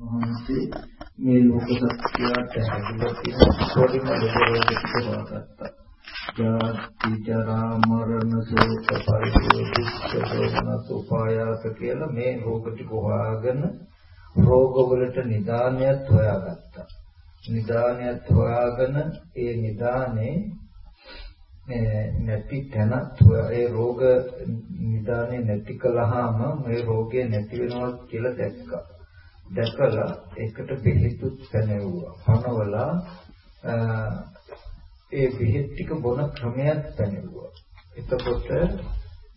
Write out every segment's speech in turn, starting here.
වහන්සේ මේ ලෝක සත්‍යයට හැදලා තියෙන පොඩිම දෙයක් හොයාගත්තා. ජාති ජරා මරණ ශෝක පරිදෝෂ උපායාස කියලා මේ රෝග ටික හොයාගෙන රෝගවලට නිදානයත් හොයාගත්තා. නිදානයත් හොයාගෙන ඒ නිදානේ නැති තැනත් ඒ රෝග නිදානේ නැති කළාම මේ රෝගේ නැති වෙනවා කියලා දැක්කා. දැකලා ඒකට බෙහෙතුත් පැනෙවුවා. පනවලා ඒ බෙහෙත් ටික බොන ක්‍රමයක් පැනෙවුවා. එතකොට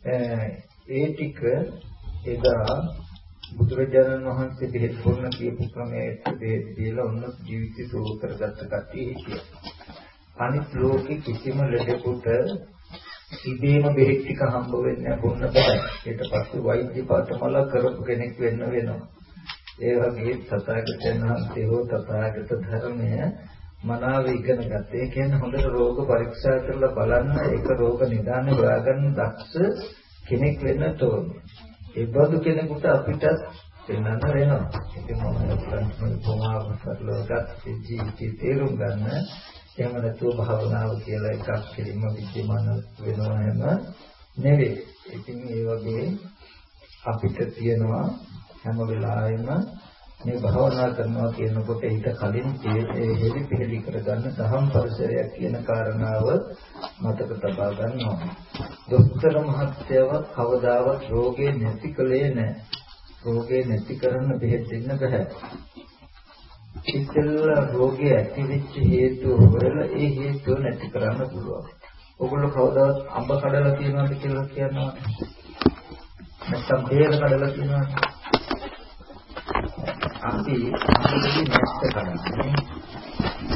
ඒ ටික එදා බුදුරජාණන් වහන්සේ බෙහෙත් බොන්න කියපු ක්‍රමයට බෙහෙත් දීලා ඔන්න ජීවිතය සුව කරගත්ත කට්ටිය හිටියා. අනිත් ලෝකෙ කිසිම ලෙඩෙකුට ඉබේම බෙහෙත් ටික හම්බ වෙන්නේ බොන්න බෑ. ඊට පස්සේ වෛද්‍ය පාඨමල කරපු කෙනෙක් වෙන්න වෙනවා. ඒ වගේ තථාගතයන් වහන්සේ හෝ තථාගත ධර්මය මනාව ඉගෙන ගත්ත. ඒ කියන්නේ හොඳට රෝග පරීක්ෂා කරලා බලන්න ඒක රෝග නිදාන හොයාගන්න දක්ෂ කෙනෙක් වෙන්න ඕනේ. ඒ බඳු කෙනෙකුට අපිට වෙනන්න වෙනවා. ඉතින් මම ප්‍රශ්න කොමාව කරලා ගත්ත ජීවිතේ තේරුම් ගන්න එහෙම නැතුව භාවනාව කියලා එකක් කෙලින්ම විද්‍යමාන වෙනවා හැම නෙවෙයි. ඉතින් ඒ වගේ අපිට තියෙනවා හැම වෙලාවෙම මේ භාවනා කරනවා කියනකොට ඊට කලින් හේලි පිළි කරගන්න දහම් පරිසරයක් කියන කාරණාව මතක තබා ගන්න ඕනේ. දොස්තර මහත්තයව කවදාවත් රෝගේ නැති කලේ නැහැ. රෝගේ නැති කරන්න බෙහෙත් දෙන්න බෑ. ඉතින්ලා රෝගේ ඇති වෙච්ච හේතු වල ඒ හේතුව නැති කරන්න පුළුවන්. ඔගොල්ලෝ කවදාවත් අඹ කඩලා තියනවද කියලා කියනවා. නැත්තම් බේර කඩලා තියනවද? අපි අපේ නැස්ස කඩන්නේ.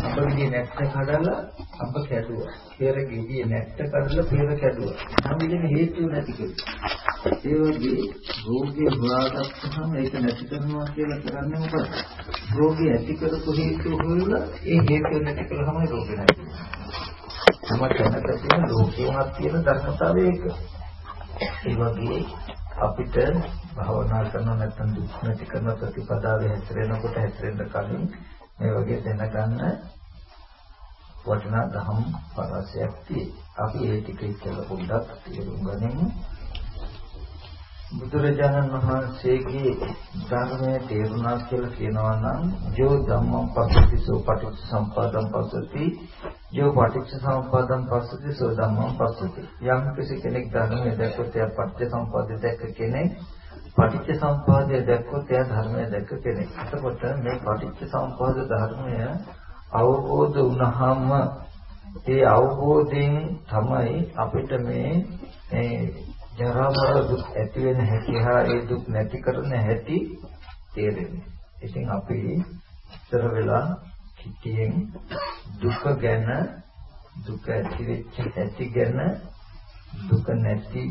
අපේ නැස්ස කඩලා අප කැඩුවා. පෙර ගෙඩිය නැස්ස කඩලා පෙර කැඩුවා. නම් විදිහේ හේතු නැති කෙනෙක්. ඒ වගේ රෝගේ හොයාගත්තහම ඒක නැති කරනවා කියලා කරන්නේ මොකද? රෝගේ ඇති කරපු හේතු හොයලා ඒ හේතු නැති කළාම රෝගේ නැති වෙනවා. තමයි දැනට තියෙන ලෝකේවත් තියෙන ධර්මතාවය ඒක. ඒ වගේ අපිට භාවනා කරන නැත්නම් දුක් නැති කරන ප්‍රතිපදාවේ හැසිරෙනකොට හැසිරෙන්න කලින් මේ වගේ දැනගන්න වටිනා දහම් පරාසයක් තියෙනවා. අපි ඒ ටික ඉස්සෙල්ලා පොඩ්ඩක් තේරුම් ගනිමු. බුදුරජාණන් වහන්සේගේ ධර්මයේ තේරුණා කියලා කියනවා නම් ජෝ ධම්මං පස්සති සෝ පටිච්ච සම්පදාං පස්සති ජෝ පටිච්ච සම්පදාං පස්සති සෝ ධම්මං පස්සති. යම් කිසි කෙනෙක් ධර්මයේ දැක්කොත් එයා පටිච්ච සම්පදාය දැක්ක කෙනෙක් පටිච්ච සම්පදාය දැක්කොත් එයා ධර්මයේ දැක්ක කෙනෙක්. එතකොට මේ පටිච්ච සම්පදාය ධර්මය අවබෝධ වුණාම ඒ අවබෝධයෙන් තමයි අපිට මේ ජරා මරණ දුක් ඇති වෙන හැටි හා ඒ දුක් නැති කරන හැටි තේරෙන්නේ. ඉතින් අපි ඉතර වෙලා කිටියෙන් දුක ගැන දුක ඇති වෙච්ච ඇති ගැන දුක නැති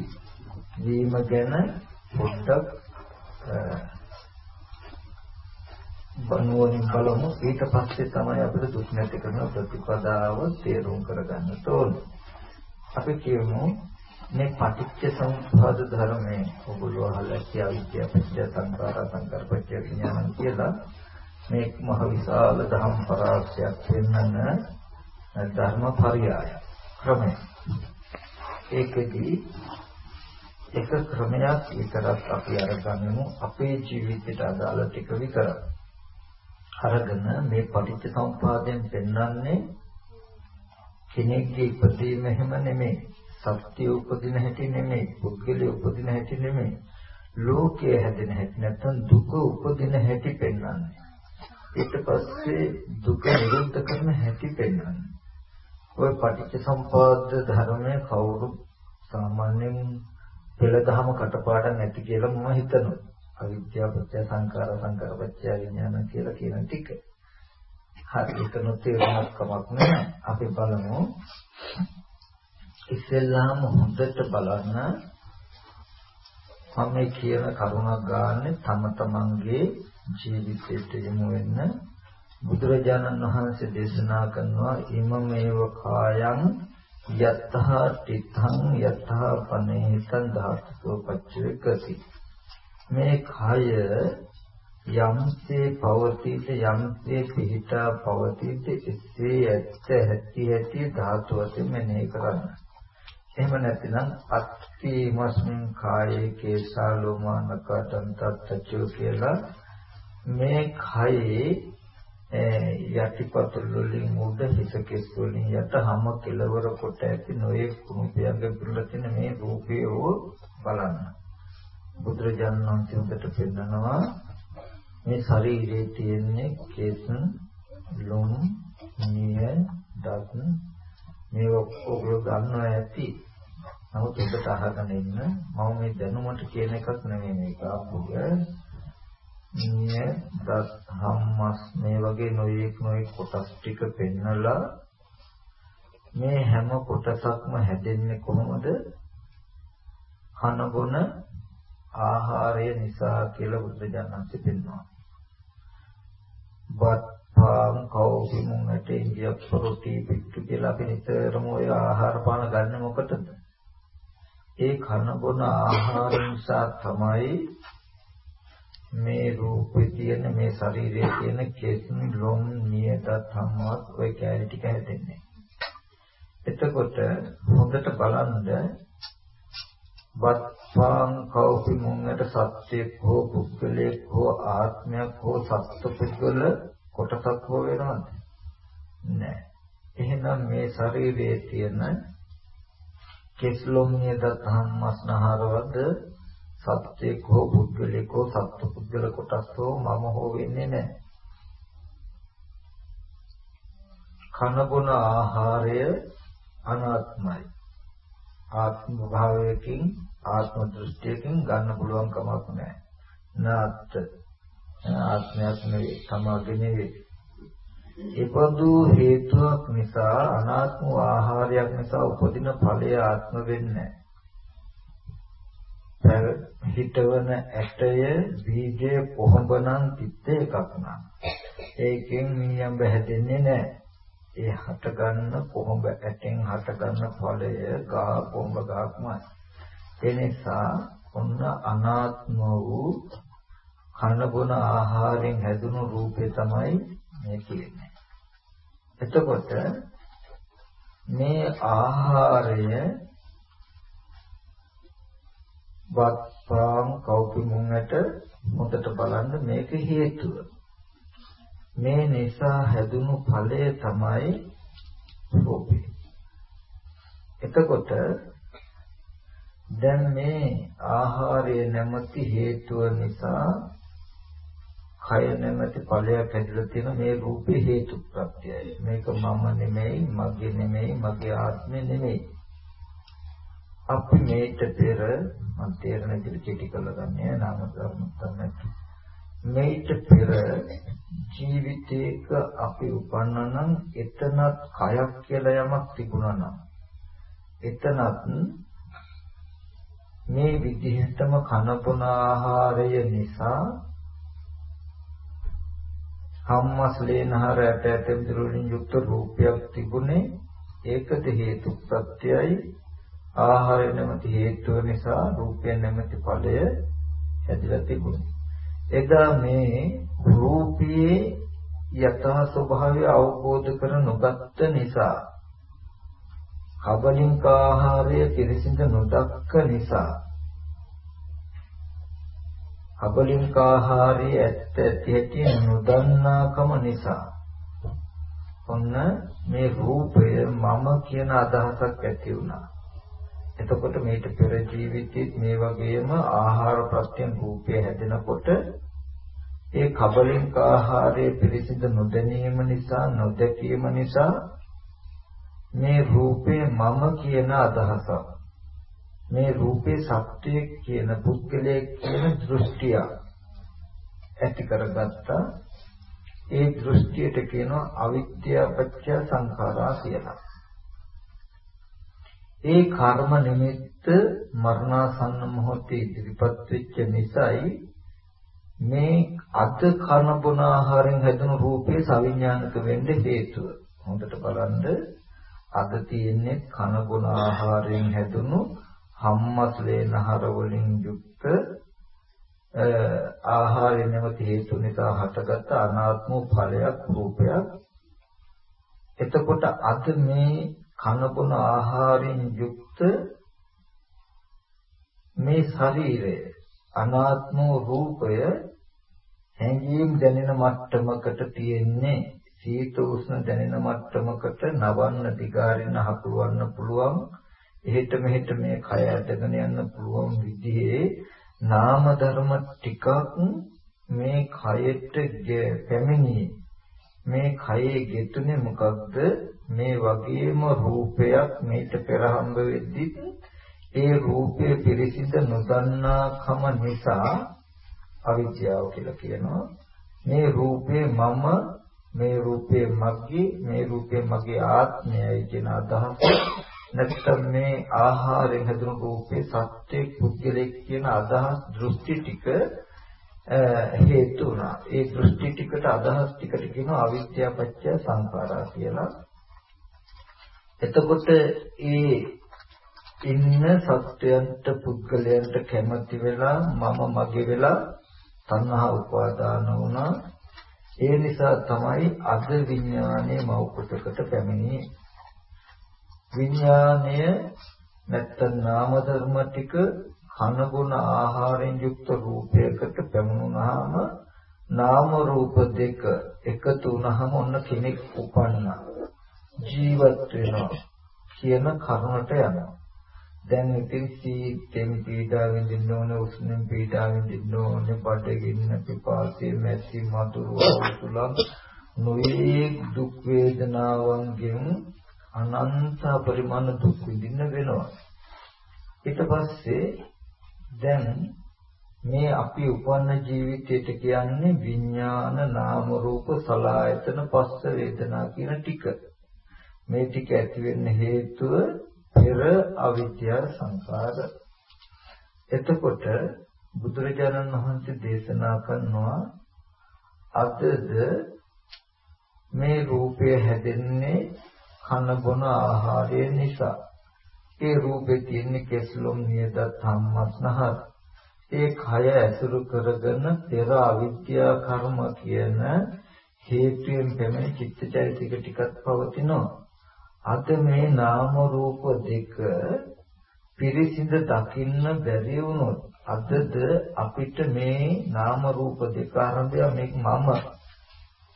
වීම ගැන පොඩ්ඩක් බනුවනින් බලමු ඊට පස්සේ තමයි අපිට දුක් නැති කරන ප්‍රතිපදාව තේරුම් කරගන්න ඕනේ. අපි කියමු මේ පටිච්ච සමුප්පාද ධර්මයේ ඔගොල්ලෝ අහලා කියා විද්‍යා පත්‍ය සංකාර සංකාර පත්‍ය විඥාන කියලා මේ මහ විශාල ධම් පරාක්ෂයක් වෙන්නන ධර්ම පරියාය ක්‍රමය. ඒකදී එක ක්‍රමයක් විතරක් අපි අරගන්නමු අපේ ජීවිතයට අදාළ ටික විතරක්. අරගෙන මේ පටිච්ච සමුප්පාදයෙන් පෙන්වන්නේ කෙනෙක්ගේ ඉපදීම එහෙම නෙමෙයි සත්‍ය උපදින හැටි නෙමෙයි පුද්ගලයේ උපදින හැටි නෙමෙයි ලෝකයේ හැදෙන හැටි නැත්නම් දුක උපදින හැටි පෙන්වන්නේ. ඊට පස්සේ දුක නිරුද්ධ කරන හැටි පෙන්වන්නේ. ඔය පටිච්ච සම්පදාය ධර්මයේ කවුරු සාමාන්‍යයෙන් පෙළදහම කටපාඩම් නැති කියලා මම හිතනවා. අවිද්‍යාව පත්‍ය සංකාර සංකාර පත්‍ය විඥාන කියලා කියන ටික. හරි ඒක නොතේරුමක් කමක් නෑ. අපි බලමු. ඉස්සෙල්ලාම හොඳට බලන්න මම මේ කියන කරුණක් ගන්න තම තමන්ගේ ජීවිතයට යොමු වෙන්න බුදුරජාණන් වහන්සේ දේශනා කරනවා ඉමමේව කායං යතහ තිතං යතහ පනේතං ධාතුසෝ පච්චේකති මේ කය යම්සේ පවතිද යම්සේ පිහිටා පවතිද එසේ ඇත්ත ඇති ඇති ධාතු වශයෙන් මෙනෙහි කරන්න. එහෙම නැතිනම් අත්ථීමස්මින් කායේ කේසා ලෝමානක දන්තත්චෝ කියලා මේ කයේ යටිපතුල් වලින් උඩ හිස කෙස් වලින් යට හැම කෙලවර කොට ඇති නොයේ කුණුපියගේ පිළිලා තියෙන මේ රූපය බලන්න. බුදුරජාණන් වහන්සේ උදට පෙන්නනවා මේ ශරීරයේ තියෙන්නේ කෙස් ලොම් නිය දත් මේ ඔක්කොම ගන්නවා ඇති. නමුත් ඔබට අහගෙන ඉන්න මම මේ දැනුමට කියන එකක් නෙමෙයි මේක අපුග නිය දත් හම්මස් මේ වගේ නොයෙක් නොයෙක් කොටස් ටික පෙන්නලා මේ හැම කොටසක්ම හැදෙන්නේ කොහොමද? කන බොන ආහාරය නිසා කියලා බුද්ධ ඥානන්ති පෙන්වනවා. බත් පාන් කවුරු මුන්නට ඉන්දියක් රොටි පිට්ටු කියලා අපි නිතරම ඔය ආහාර පාන ගන්න මොකටද? ඒ කන බොන ආහාර නිසා තමයි මේ රූපේ තියෙන මේ ශරීරයේ තියෙන කෙස් ලොම් නියත සම්මත් ඔය කැලි ටික හැදෙන්නේ. එතකොට හොඳට බලන්න වත් පාන් කවුපි මුන්නට සත්‍යයක් හෝ පුද්ගලයෙක් හෝ ආත්මයක් හෝ සත්පුද්ගල කොටසක් හෝ වෙනවද? නැහැ. එහෙනම් මේ ශරීරයේ තියෙන කෙස්ලොම්නිය දත්හම්මස්නහරවද සත්‍යයක් හෝ පුද්ගලයෙක් හෝ සත්පුද්ගල කොටස් හෝ මම හෝ වෙන්නේ නැහැ. කන බොන ආහාරය අනාත්මයි. ආත්ම භාවයකින් ආත්ම දෘෂ්ටියකින් ගන්න පුළුවන් කමක් නැහැ. නාත් ආත්මයක් නෙවෙයි සමාධි නෙවෙයි. ඒපදු හේතුවක් නිසා අනාත්ම ආහාරයක් නිසා උපදින ඵලය ආත්ම වෙන්නේ නැහැ. හිතවන ඇටය බීජය කොහොඹනම් තිත්ත එකක් නම් ඒකෙන් නියම් බහැදෙන්නේ නැහැ. ඒ හට ගන්න කොහොඹ ඇටෙන් හට ගන්න ඵලය ගහ කොහොඹ ගහක්මයි. ඒ නිසා ඔන්න අනාත්ම වූ කන බොන ආහාරයෙන් හැදුණු රූපේ තමයි මේ කියන්නේ. එතකොට මේ ආහාරය වත්පාම් කවුපි මුංගට හොඳට බලන්න මේක හේතුව. මේ නිසා හැදුණු ඵලය තමයි රූපේ. එතකොට දැන් මේ ආහාරය නැමැති හේතුව නිසා කය නැමැති ඵලයක් හැදිලා තියෙන මේ රූපේ හේතු ප්‍රත්‍යයයි. මේක මම නෙමෙයි, මගේ නෙමෙයි, මගේ ආත්මෙ නෙමෙයි. අපි මේට පෙර මම තේරෙන විදිහට කෙටි කරලා ගන්නේ නාම ධර්ම තමයි. මේට පෙර ජීවිතේක අපි උපන්නා නම් එතනත් කයක් කියලා යමක් තිබුණා නම් එතනත් මේ විදිහටම කනපුන ආහාරය නිසා කම්මස්ලේනහර ඇට ඇතෙම් වලින් යුක්ත රූපයක් තිබුණේ ඒකද හේතු ප්‍රත්‍යයයි. ආහාරය නැමැති හේතුව නිසා රූපය නැමැති ඵලය හැදිලා තිබුණේ. එදා මේ රූපයේ යථා ස්වභාවය අවබෝධ කර නොගත්ත නිසා කබලින්ක ආහාරය පිරිසිඳ නොදක්ක නිසා කබලින්ක ආහාරයේ ඇත්ත ඇති ඇති නොදන්නාකම නිසා ඔන්න මේ රූපය මම කියන අදහසක් ඇති වුණා. එතකොට මේට පෙර ජීවිතෙත් මේ වගේම ආහාර ප්‍රත්‍යයෙන් රූපය හැදෙනකොට ඒ කබලින්ක ආහාරයේ පිරිසිදු නොදැනීම නිසා නොදැකීම නිසා මේ රූපේ මම කියන අදහසක් මේ රූපේ සත්‍යයක් කියන පුද්ගලයෙක් කියන දෘෂ්ටිය ඇති කරගත්තා. ඒ දෘෂ්ටියට කියනවා අවිද්‍යාපච්චය සංඛාරා කියලා. ඒ කර්ම නිමිත්ත මරණාසන්න මොහොතේ ඉදිරිපත් වෙච්ච නිසායි මේ අත කන බොන ආහාරයෙන් හැදෙන රූපේ සවිඥානික වෙන්න හේතුව. හොඳට බලන්න. අද තියෙන්නේ කන බොන ආහාරයෙන් හැදුණු හම්මස්ලේ නහර වලින් යුක්ත ආහාරය නැමැති හේතු නිසා හටගත් අනාත්ම ඵලයක් රූපයක්. එතකොට අද මේ කනබුන ආහාරයෙන් යුක්ත මේ ශරීරය අනාත්ම රූපය හැඟීම් දැනෙන මට්ටමකට තියෙන්නේ සීත උෂ්ණ දැනෙන මට්ටමකට නවන්න දිගාරින්න හකුලවන්න පුළුවන්. එහෙට මෙහෙට මේ කය ඇදගෙන යන්න පුළුවන් විදිහේ නාම ධර්ම ටිකක් මේ කයට පැමිණි. මේ කයේ ගෙතුනේ මොකක්ද? මේ වගේම රූපයක් මේට පෙර හම්බ වෙද්දි ඒ රූපයේ පිරිසිඳ නොදන්නාකම නිසා අවිද්‍යාව කියලා කියනවා. මේ රූපේ මම මේ රූපේ මගේ මේ රූපේ මගේ ආත්මයයි කියන අදහස නැත්නම් මේ ආහාරයෙන් හැදුණු රූපේ සත්‍ය පුද්ගලෙක් කියන අදහස් දෘෂ්ටි ටික හේතු වුණා. ඒ දෘෂ්ටි ටිකට අදහස් ටිකට කියනවා අවිද්‍යාව පත්‍ය සංඛාරා කියලා. එතකොට ඒ ඉන්න සත්‍යයන්ට පුද්ගලයන්ට කැමති වෙලා මම මගේ වෙලා තණ්හා උපාදාන වුණා ඒ නිසා තමයි අද විඥානයේ මෞකටකට පැමිණියේ. විඥානය නැත්තම් නාම ධර්ම ටික කනගුණ ආහාරයෙන් යුක්ත රූපයකට පැමුණුනහම නාම රූප දෙක එකතු වුනහම ඔන්න කෙනෙක් උපන්නා. ජීවත් වෙනවා කියන කරුණට යනවා. දැන් ඉතින් සීතෙන් පීඩා විඳින්න ඕනේ උෂ්ණෙන් පීඩා විඳින්න ඕනේ බඩගින්න පිපාසය මැසි මතුරු අවුතුලන් නොයේ දුක් වේදනාවන්ගෙන් අනන්ත පරිමාණ දුක් විඳින්න වෙනවා. ඊට පස්සේ දැන් මේ අපි උපන්න ජීවිතයට කියන්නේ විඥාන නාම රූප සලආයතන පස්ස වේදනා කියන ටික. මේ ටික ඇති වෙන්න හේතුව පෙර අවිද්‍යා සංකාර. එතකොට බුදුරජාණන් වහන්සේ දේශනා කරනවා අදද මේ රූපය හැදෙන්නේ කන බොන ආහාරය නිසා. ඒ රූපේ තියෙන කෙස්ලොම් නියද ධම්මස්නහර ඒ කය ඇසුරු කරගෙන පෙර අවිද්‍යා කර්ම කියන හේතුයෙන් පැමිණි චිත්තචෛතසික ටිකක් පවතිනවා. අද මේ නාම රූප දෙක පිරිසිඳ දකින්න බැරි වුණොත් අදද අපිට මේ නාම රූප දෙක ආරම්භය මේක මම.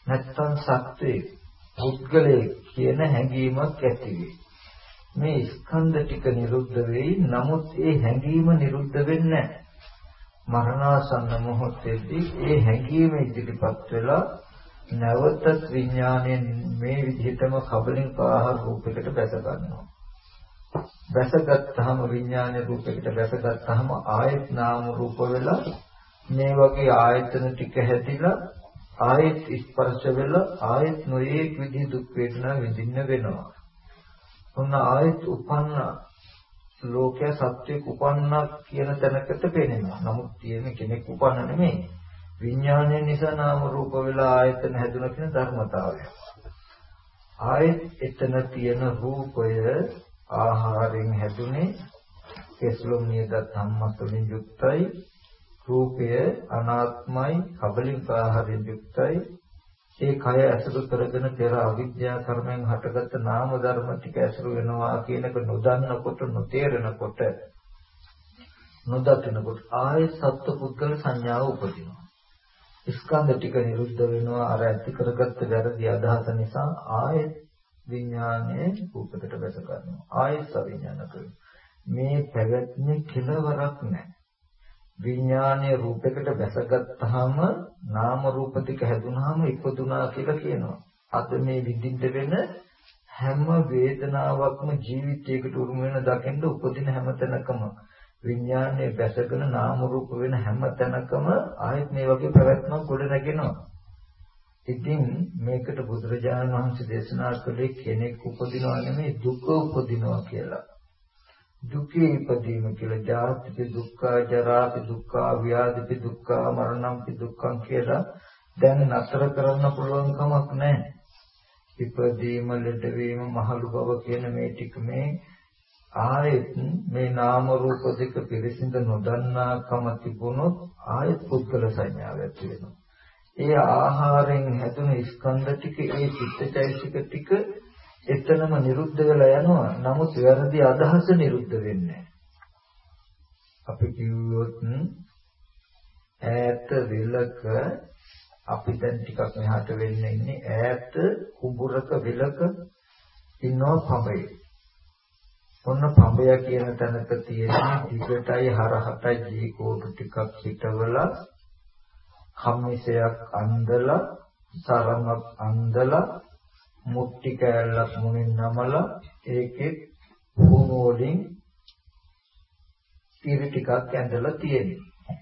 නැත්තම් සත්වේ පුද්ගලයේ කියන හැඟීමක් ඇති. මේ ස්කන්ධ ටික නිරුද්ධ වෙයි. නමුත් ඒ හැඟීම නිරුද්ධ වෙන්නේ මරණාසන්න මොහොතේදී ඒ හැඟීම ඉදිරිපත් වෙලා නැවතත් විඥාණයෙන් මේ විදිහටම කබලින් පාහර රූපයකට බැස ගන්නවා. බැසගත්තාම විඥාන රූපයකට බැසගත්තාම ආයත් නාම රූප වෙලා මේ වගේ ආයතන ටික හැදිලා ආයත් ස්පර්ශ වෙලා ආයත් නොයේක් විදිහ දුක් වේදනා විඳින්න වෙනවා. ඔන්න ආයත් උපන්න ලෝකයේ සත්‍යයක් උපන්නා කියන තැනකට පේනවා. නමුත් තියෙන කෙනෙක් උපන්න නෙමෙයි. විඥානය නිසා නාම රූප වෙලා ආයතන හැදුන කියන ධර්මතාවය. ආයෙත් එතන තියෙන රූපය ආහාරයෙන් හැදුනේ කෙස්ලොම් නියද ධම්මස්වලින් යුක්තයි රූපය අනාත්මයි කබලින් ආහාරයෙන් යුක්තයි. ඒ කය ඇසුරු කරගෙන පෙර අවිද්‍යා කර්මෙන් හටගත්ත නාම ධර්ම ටික ඇසුරු වෙනවා කියනක නොදන්නකොට නොතේරෙනකොට නොදකිනකොට ආයෙත් සත්ව පුද්ගල සංඥාව උපදිනවා. ස්කන්ධ ටික නිරුද්ධ වෙනවා අර ඇති කරගත්ත වැරදි අදහස නිසා ආයෙත් විඥානයේ රූපකට බැස ගන්නවා. ආයෙත් අවිඥාන කරනවා මේ පැවැත්මේ කෙලවරක් නැහැ. විඥානයේ රූපයකට බැසගත්තාම නාම රූප ටික හැදුනහම ඉපදුනා කියලා කියනවා අද මේ විඳින්න වෙන හැම වේදනාවක්ම ජීවිතයකට උරුම වෙන දකින්න උපදින හැම තැනකම විඥානයේ බැසගෙන නාම රූප වෙන හැම තැනකම ආයෙත් මේ වගේ පැවැත්මක් ගොඩ නැගෙනවා. ඉතින් මේකට බුදුරජාණන් වහන්සේ දේශනා කළේ කෙනෙක් උපදිනවා නෙමෙයි දුක උපදිනවා කියලා. දුකේ ඉපදීම කියලා ජාතිපි දුක්ඛ ජරාපි දුක්ඛ ව්‍යාධිපි දුක්ඛ මරණම්පි දුක්ඛං කියලා දැන් නතර කරන්න පුළුවන් කමක් නැහැ. ඉපදීම ලෙඩවීම මහලු බව කියන මේ ටික මේ ආයෙත් මේ නාම රූප දෙක පිරිසිඳ නොදන්නාකම තිබුණොත් ආයෙත් පුද්ගල සංඥාව ඇති වෙනවා. ඒ ආහාරයෙන් හැදුණු ස්කන්ධ ටික ඒ චිත්තචෛතසික ටික එතනම නිරුද්ධ වෙලා යනවා. නමුත් වැරදි අදහස නිරුද්ධ වෙන්නේ අපි කිව්වොත් ඈත විලක අපි දැන් ටිකක් මෙහාට වෙන්න ඉන්නේ ඈත කුඹුරක විලක ඉන්නවා පඹේ. ඔන්න පඹය කියන තැනක තියෙන දිගටයි හරහටයි ජී කෝටු ටිකක් හිටවලා කම්මිසයක් අන්දලා සරමක් අන්දලා මුට්ටි කෑල්ලක් මුණින් නමලා ඒකේ වුණු වලින් ඉරි ටිකක් ඇඳලා තියෙනවා.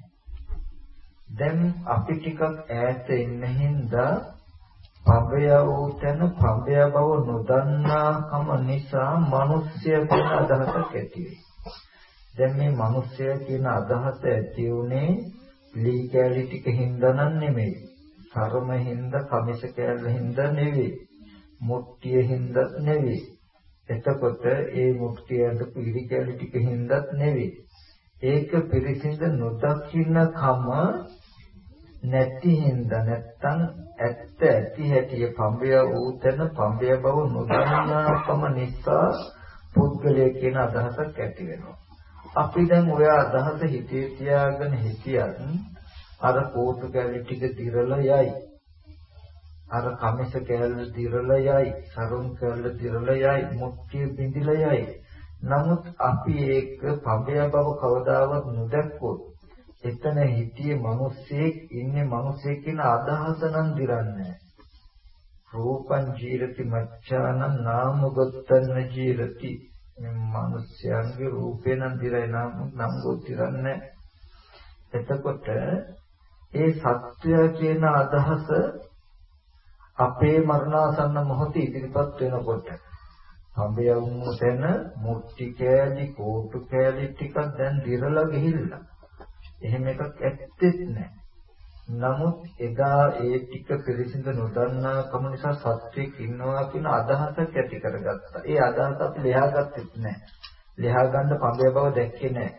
දැන් අපි ටිකක් ඈත ඉන්න හින්දා පබය වූ තැන පබය බව නොදන්නාකම නිසා මිනිස්සය කියන අදහසක් ඇති වෙයි. දැන් මේ මිනිස්සය කියන අදහස ඇති උනේ ලී කැලි ටික හින්දා නෙමෙයි. කර්ම හින්දා කමිස කැලි හින්දා නෙවෙයි. මුට්ටිය හින්දා නෙවෙයි. එතකොට ඒ මුක්තියට පිළි කැලි ටික හින්දාත් නෙවෙයි. ඒක පිරිසිඳ නොදකින්න කම නැති හින්දා නැත්තම් ඇත්ත ඇති හැටි පඹය ඌතන පඹය බව නොදන්නාකම නිසා පුද්ගලය කියන අදහසක් ඇති වෙනවා. අපි දැන් ඔය අදහස හිතේ තියාගෙන හිටියත් අර කෝටු කැලි ටික දිරලා යයි. අර කමිස කැලල දිරලා යයි. සරුන් කැලල දිරලා යයි. මුට්ටිය බිඳිලා යයි. නමුත් අපි ඒක පඹය බව කවදාවත් නොදැක්කොත් එතන හිටියේ මිනිස්සෙක් ඉන්නේ මිනිස්සෙක් කියන අදහස නම් දිරන්නේ රූපං ජීරති මච්ඡානං නාමගතන ජීරති මේ මිනිස්යන්ගේ රූපේ නම් දිරයි නම් නම් ගොතිරන්නේ එතකොට ඒ සත්‍ය කියන අදහස අපේ මරණාසන්න මොහොතේ ඉදිරිපත් වෙනකොට හම්බයවුම් තැන මුට්ටි කෑලි කෝටු කෑලි ටිකක් දැන් දිරලා ගිහිල්ලා එහෙම එකක් ඇත්තෙත් නැහැ. නමුත් එදා ඒ ටික පිළිසිඳ නොදන්නා කම නිසා සත්‍යයක් ඉන්නවා කියන අදහසක් ඇති කරගත්තා. ඒ අදහස අපි ලියාගත්තෙත් නැහැ. ලියා ගන්න පඹය බව දැක්කේ නැහැ.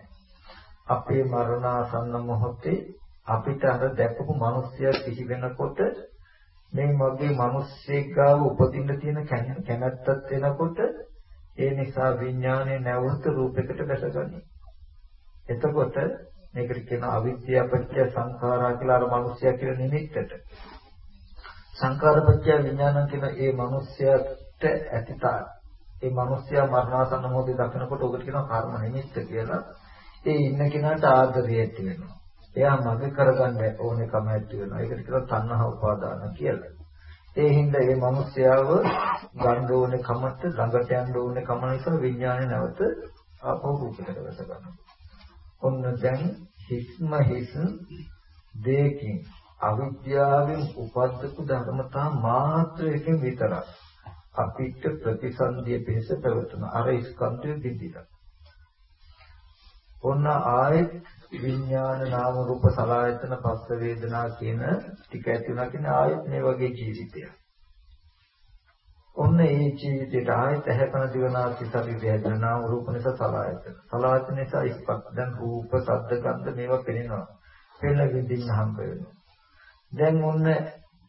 අපේ මරණාසන්න මොහොතේ අපිට අර දැකපු මිනිස්සයා සිහි වෙනකොට මේ මගේ මිනිස්සෙක් ගාව උපදින්න තියෙන කැමැත්තක් වෙනකොට ඒ නිසා විඥානයේ නැවත රූපයකට දැසගනී. එතකොට මේකට කියන අවිද්‍යාපත්‍ය සංඛාරා කියලා අර මිනිස්සයා කියන නිමිත්තට. සංඛාරපත්‍ය විඥාන කියන ඒ මිනිස්සයාට ඇතිතා. ඒ මිනිස්සයා මරණාසන්න මොහොතේ දකිනකොට ඔකට කියනවා කර්ම නිමිත්ත කියලා. ඒ ඉන්න කෙනාට ආදරය ඇති වෙනවා. එයා මගේ කරගන්න ඕනෙකම ඇති වෙනවා. ඒකට කියනවා තණ්හා උපාදාන කියලා. ඒ හින්දා මේ මිනිස්යාව ගන්න ඕනේ කමට ළඟට යන්න ඕනේ කම නිසා විඥානේ නැවත ආපහු රූපයට වැට ගන්නවා. ඔන්න දැන් හිස්ම හිස් දෙකින් අවිද්‍යාවෙන් උපද්දපු ධර්මතා මාත්‍රයකින් විතරක් අපිට ප්‍රතිසන්දිය පිණිස පැවතුන අර ස්කන්ධය දිදිලා. ඔන්න ආයෙත් විඥාන නාම රූප සලආයතන පස්ස වේදනා කියන ටික ඇති වුණා කියන ආයෙත් මේ වගේ ජීවිතයක්. ඔන්න ඒ ජීවිතයට ආයෙත් ඇහැකන දිවනාසි ශරීරය හැදෙන නාම රූප නිසා සලආයතන. සලආයතන නිසා ඉස්පත් දැන් රූප, ශබ්ද, ගන්ධ මේවා පෙනෙනවා. පෙනෙන විදිහින් හම්බ වෙනවා. දැන් ඔන්න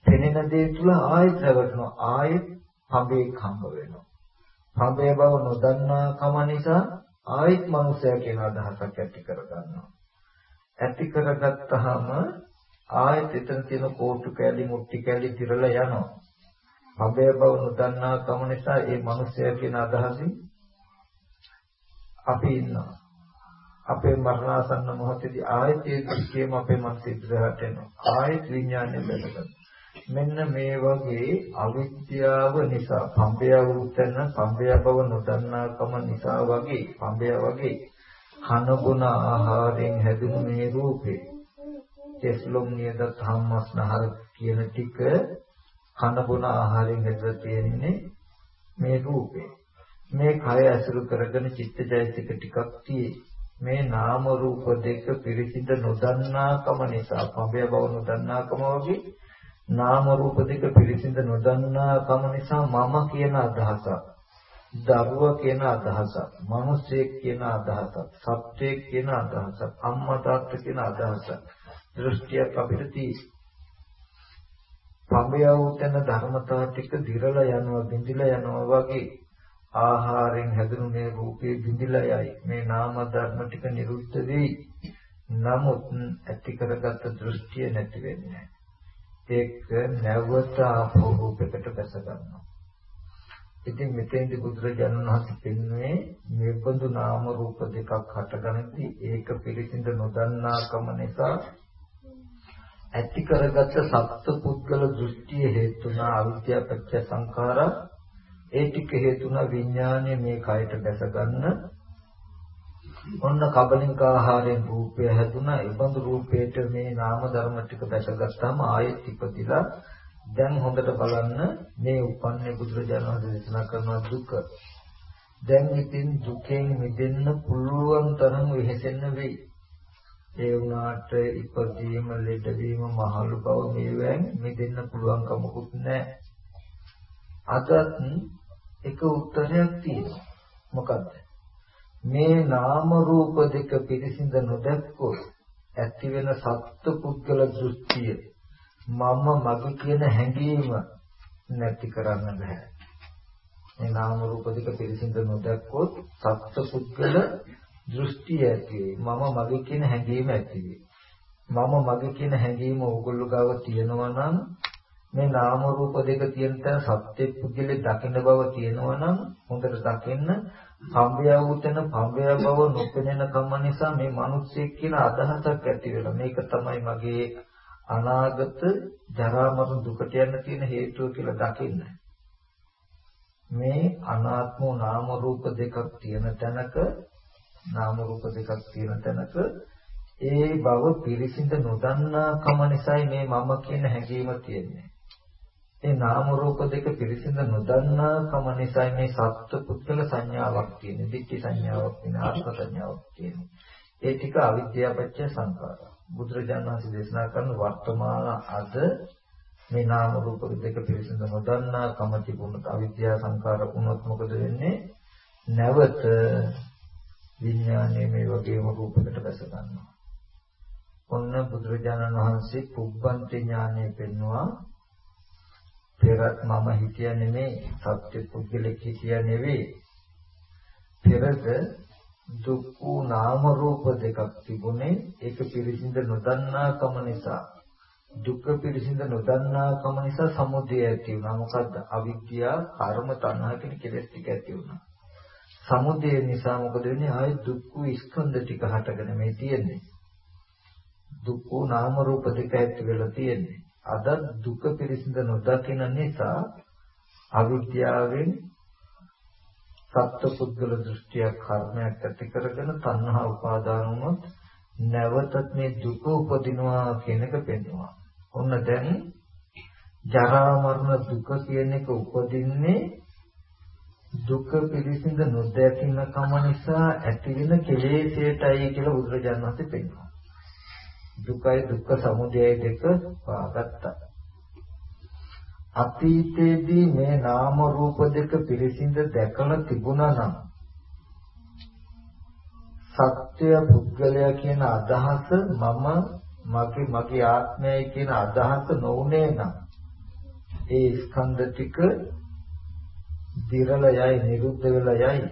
පෙනෙන දේ තුල ආයෙත් රැවටෙනවා. ආයෙත් හම්බේ හම්බ වෙනවා. හම්බේ බව නොදන්නා කම නිසා ආයෙත් මනුස්සයා කියන අදහසක් ඇති කරගන්නවා. ඇති කරගත්තාම ආයෙත් එතන තියෙන කෝටු කැලි මුට්ටි කැලි දිරලා යනවා. පබය බව නොදන්නා කම නිසා ඒ මනුස්සයා කියන අදහසින් අපි ඉන්නවා. අපේ මරණාසන්න මොහොතේදී ආයෙත් ඒ දෘෂ්ටියම අපේ මනස ඉදිරියට එනවා. ආයෙත් විඥානය බැලගන්න. මෙන්න මේ වගේ අවිද්‍යාව නිසා පඹය වූතන පඹය බව නොදන්නාකම නිසා වගේ පඹය වගේ කන බොන ආහාරයෙන් හැදුණු මේ රූපේ. කෙස්ලොම් නියද ධම්මස්නහර කියන ටික කන බොන ආහාරයෙන් හැදලා තියෙන්නේ මේ රූපේ. මේ කය ඇසුරු කරගෙන චිත්තජයතික ටිකක් tie මේ නාම රූප දෙක පිරිසිදු නොදන්නාකම නිසා පඹය බව නොදන්නාකම වගේ නාම රූප දෙක පිරිසිදු නොදන්නාකම නිසා මම කියන අදහසක්. දරුවා කියන අදහසක්, මිනිසෙක් කියන අදහසක්, සත්වයෙක් කියන අදහසක්, අම්මා තාත්තා කියන අදහසක්, දෘෂ්ටියක් අපිට තියෙනවා. පඹයවුතන ධර්මතා ටික දිරලා යනවා, බිඳිලා යනවා වගේ ආහාරයෙන් හැදුණු මේ රූපේ බිඳිලා යයි. මේ නාම ධර්ම ටික නිරුද්ධ වෙයි. නමුත් ඇති කරගත් දෘෂ්ටිය නැති වෙන්නේ ඒක නැවත ආපෝ රූපයකට දැස ගන්නවා. ඉතින් මෙතෙන්දී බුදුරජාණන් වහන්සේ පෙන්වන්නේ මේ බඳු නාම රූප දෙකක් හටගනදී ඒක පිළිසිඳ නොදන්නාකම නිසා ඇති කරගත් සත්පුද්ගල දෘෂ්ටිය හේතුනා අවිද්‍යාව පත්‍ය සංඛාරා. ඒ ටික හේතුනා විඥානය මේ කයට දැස ගන්න. ඔන්න කබලින්ක ආහාරයෙන් රූපය හැදුනා. ඒ බඳු රූපයට මේ නාම ධර්ම ටික දැකගත්තාම ආයෙත් ඉපදිලා දැන් හොඳට බලන්න මේ උපන්නේ බුදුරජාණන් වහන්සේ දේශනා කරන දුක. දැන් ඉතින් දුකෙන් මිදෙන්න පුළුවන් තරම් වෙහෙසෙන්න වෙයි. ඒ වුණාට ඉපදීම ලෙඩවීම මහලු බව මේවෙන් මිදෙන්න පුළුවන් කමකුත් නැහැ. අදත් එක උත්තරයක් තියෙනවා. මොකද්ද? මේ නාම රූප දෙක පිරිසිඳ නොදැක්කොත් ඇති වෙන සත්ත්ව පුද්ගල දෘෂ්ටිය මම මගේ කියන හැඟීම නැති කරන්න බෑ. මේ නාම රූප දෙක පිරිසිඳ නොදැක්කොත් සත්ත්ව පුද්ගල දෘෂ්ටිය ඇති මම මගේ කියන හැඟීම ඇති මම මගේ කියන හැඟීම ඕගොල්ලෝ ගාව තියෙනවා නම් මේ නාම රූප දෙක තියෙන තැන සත්‍ය පුද්ගලෙ දකින්න බව තියෙනවා නම් හොඳට දකින්න පඹය වූතන පඹය බව නොපෙනෙන කම නිසා මේ මිනිස්සෙක් කියන අදහසක් ඇති වෙලා මේක තමයි මගේ අනාගත ජරා මරණ දුකට යන්න තියෙන හේතුව කියලා දකින්න. මේ අනාත්ම නාම රූප දෙකක් තියෙන තැනක නාම රූප දෙකක් තියෙන තැනක ඒ බව පිරිසිඳ නොදන්නා කම නිසායි මේ මම කියන හැඟීම තියෙන්නේ. ඒ නාම රූප දෙක පිරිසිඳ නොදන්නා කම නිසා මේ සත්ත්ව පුද්ගල සංඥාවක් තියෙන, දිට්ඨි සංඥාවක් තියෙන, ආත්ම සංඥාවක් තියෙන. ඒ ටික අවිද්‍යාවපච්ච සංකාර. බුදුරජාණන් වහන්සේ දේශනා කරන වර්තමාන අද මේ නාම රූප දෙක පිරිසිඳ නොදන්නා කම තිබුණත් අවිද්‍යාව සංකාර වුණොත් මොකද වෙන්නේ? නැවත විඥානයේ මේ වගේම රූපයකට දැස ගන්නවා. ඔන්න බුදුරජාණන් වහන්සේ පුබ්බන්ති ඥානය පෙන්වුවා පෙරත් මම හිතිය නෙමෙයි සත්‍ය පුද්ගලෙක් හිතිය නෙවෙයි පෙරද දුක් වූ නාම රූප දෙකක් තිබුණේ ඒක පිළිසිඳ නොදන්නාකම නිසා. දුක පිළිසිඳ නොදන්නාකම නිසා සමුදය ඇති වුණා. මොකද්ද? අවිද්‍යාව කර්ම තණ්හා කියන කෙලෙස් ටික ඇති වුණා. සමුදය නිසා මොකද වෙන්නේ? ආයේ දුක් වූ ස්කන්ධ ටික හටගෙන මේ තියෙන්නේ. දුක් වූ නාම රූප දෙක ඇති වෙලා තියෙන්නේ. අද දුක පිරිසිඳ නොදකින නිසා අවිද්‍යාවෙන් සත්පුද්ගල දෘෂ්ටිය කර්මයක් ඇති කරගෙන තණ්හා උපාදාන වුණොත් නැවතත් මේ දුක උපදිනවා කියන එක පෙන්වනවා. ඔන්න දැන් ජරා මරණ දුක කියන එක උපදින්නේ දුක පිළිසිඳ නොදැකින කම නිසා ඇතිවෙන කෙලෙසයටයි කියලා බුදුරජාණන් වහන්සේ පෙන්වනවා. දුකයි දුක්ඛ සමුදයයි දෙක පාගත්තා. අතීතයේදී මේ නාම රූප දෙක පිරිසිඳ දැකලා තිබුණා නම් සත්‍ය පුද්ගලයා කියන අදහස මම මගේ මගේ ආත්මයයි කියන අදහස නොඋනේ නම් ඒ ස්කන්ධ ටික දිරලා යයි නිරුද්ධ වෙලා යයි.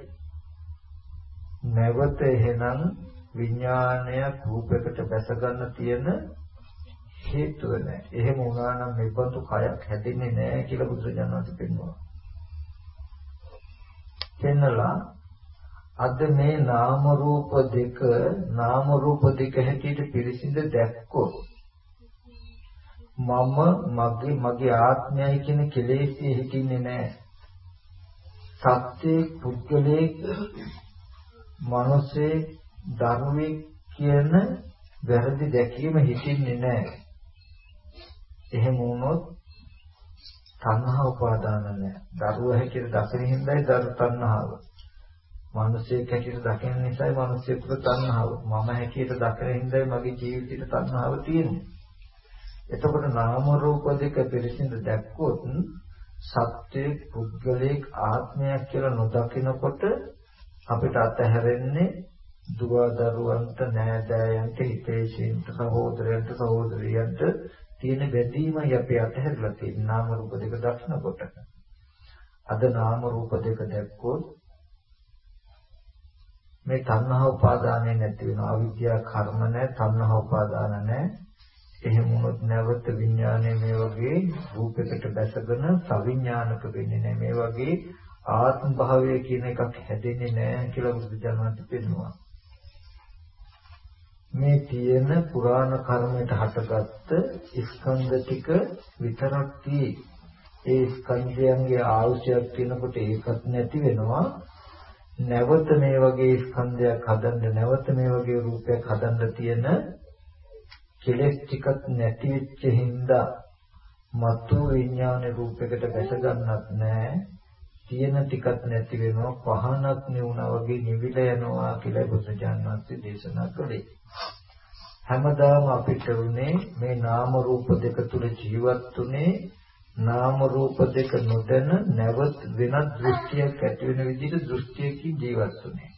නැවත එහෙනම් විඥානය රූපයකට බැස ගන්න තියෙන හේතුව නැහැ. එහෙම වුණා නම් මෙබඳු කයක් හැදෙන්නේ නැහැ කියලා බුදුරජාණන් වහන්සේ පෙන්වනවා. පෙන්නලා අද මේ නාම රූප දෙක නාම රූප දෙක හැටියට පිරිසිඳ දැක්කොත් මම මගේ මගේ ආත්මයයි කියන කෙලෙස්යේ හිටින්නේ නැහැ. සත්‍යයේ පුද්ගලයේ මනසේ ධර්මයේ කියන වැරදි දැකීම හිතින්නේ නැහැ. එහෙම වුණොත් තණ්හා උපාදාන නැහැ. දරුවා හැටියට දකින හින්දායි දරු තණ්හාව. මිනිසෙක් හැටියට දකින නිසායි මිනිසෙකුට තණ්හාව. මම හැටියට දකින හින්දායි මගේ ජීවිතේට තණ්හාව තියෙන්නේ. එතකොට නාම රූප දෙක පිරිසිදු දැක්කොත් සත්‍යයේ පුද්ගලික ආත්මයක් කියලා නොදකිනකොට අපිට අතහැරෙන්නේ දුව දරුවන්ට නෑදෑයන්ට හිතේශීන්ට සහෝදරයන්ට සහෝදරියන්ට තියෙන බැඳීමයි අපි අතහැරලා තියෙන නාම රූප දෙක දක්නකොට. අද නාම රූප දෙක දැක්කොත් මේ තණ්හා උපාදානය නැති වෙනවා. අවිද්‍යාව කර්ම නැහැ තණ්හා උපාදාන නැහැ. එහෙම වුණොත් නැවත විඥානය මේ වගේ රූපයකට බැසගෙන සවිඥානික වෙන්නේ නැහැ. මේ වගේ ආත්ම භාවය කියන එකක් හැදෙන්නේ නැහැ කියලා බුදුජානක පෙන්වනවා. මේ තියෙන පුරාණ කර්මයට හටගත්ත ස්කන්ධ ටික විතරක් tie. ඒ ස්කන්ධයන්ගේ ආයුෂයක් තියෙනකොට ඒකත් නැති වෙනවා. නැවත මේ වගේ ස්කන්ධයක් හදන්න නැවත මේ වගේ රූපයක් හදන්න තියෙන කෙලෙස් ටිකක් නැති වෙච්ච හින්දා මතු විඥාන රූපයකට දැස ගන්නත් නැහැ. තියෙන ටිකක් නැති වෙනවා පහනක් නෙවුණා වගේ නිවිල යනවා කියලා බුදුජානක වහන්සේ දේශනා කළේ. හැමදාම අපිට උනේ මේ නාම රූප දෙක තුල ජීවත් උනේ නාම රූප දෙක නොදැන නැවත වෙනත් දෘෂ්ටියක් ඇති වෙන විදිහට දෘෂ්ටියකින් ජීවත් උනේ.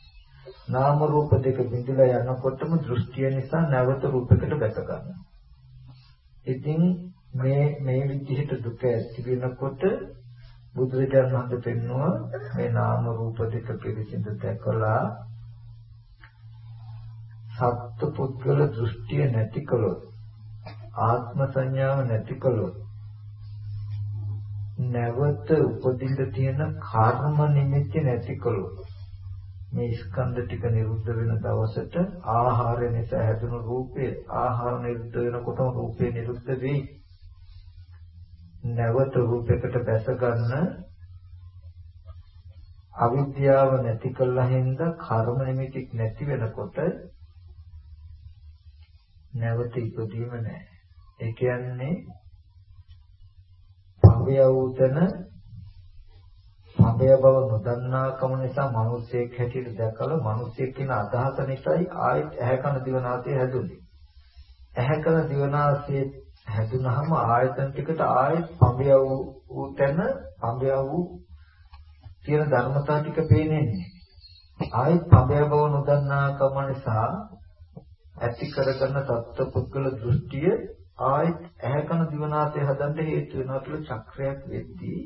නාම රූප දෙක බිඳලා යනකොටම දෘෂ්ටිය නිසා නැවත රූපයකට බැස ගන්නවා. ඉතින් මේ මේ විදිහට දුක ඇති වෙනකොට බුදුරජාණන් වහන්සේ පෙන්වුවා මේ නාම රූප දෙක පිළිසිඳ දැකලා සත්ත්ව පුද්ගල දෘෂ්ටිය නැති කළොත් ආත්ම සංඥාව නැති කළොත් නැවත උපදින්න තියෙන කර්ම නිමිති නැති කළොත් මේ ස්කන්ධ ටික නිරුද්ධ වෙන දවසට ආහාර නිසා හැදුණු රූපේ ආහාර නිරුද්ධ වෙනකොටම රූපේ නිරුද්ධ වෙයි. නැවත රූපයකට බැස ගන්න අවිද්‍යාව නැති කළා හින්දා කර්ම නිමිතික් නැති වෙනකොට නැවත ඉපදීම නැහැ. ඒ කියන්නේ පබය උතන පබය බව නොදන්නාකම නිසා මිනිස්සෙක් හැටියට දැකලා මිනිස්සෙක් කියන අදහස නිසායි ආයෙත් ඇහැ කන දිවනාසය හැදුනේ. ඇහැ කන දිවනාසය හැදුනහම ආයතන ටිකට ආයෙත් පඹය වූ තැන පඹය වූ කියන ධර්මතා ටික පේන්නේ ආයෙත් පඹය බව නොදන්නා කම නිසා ඇති කරගන්න තත්ත්ව පුද්ගල දෘෂ්ටිය ආයෙත් ඇහැකන දිවනාසය හදන්න හේතු වෙනවා කියලා චක්‍රයක් වෙද්දී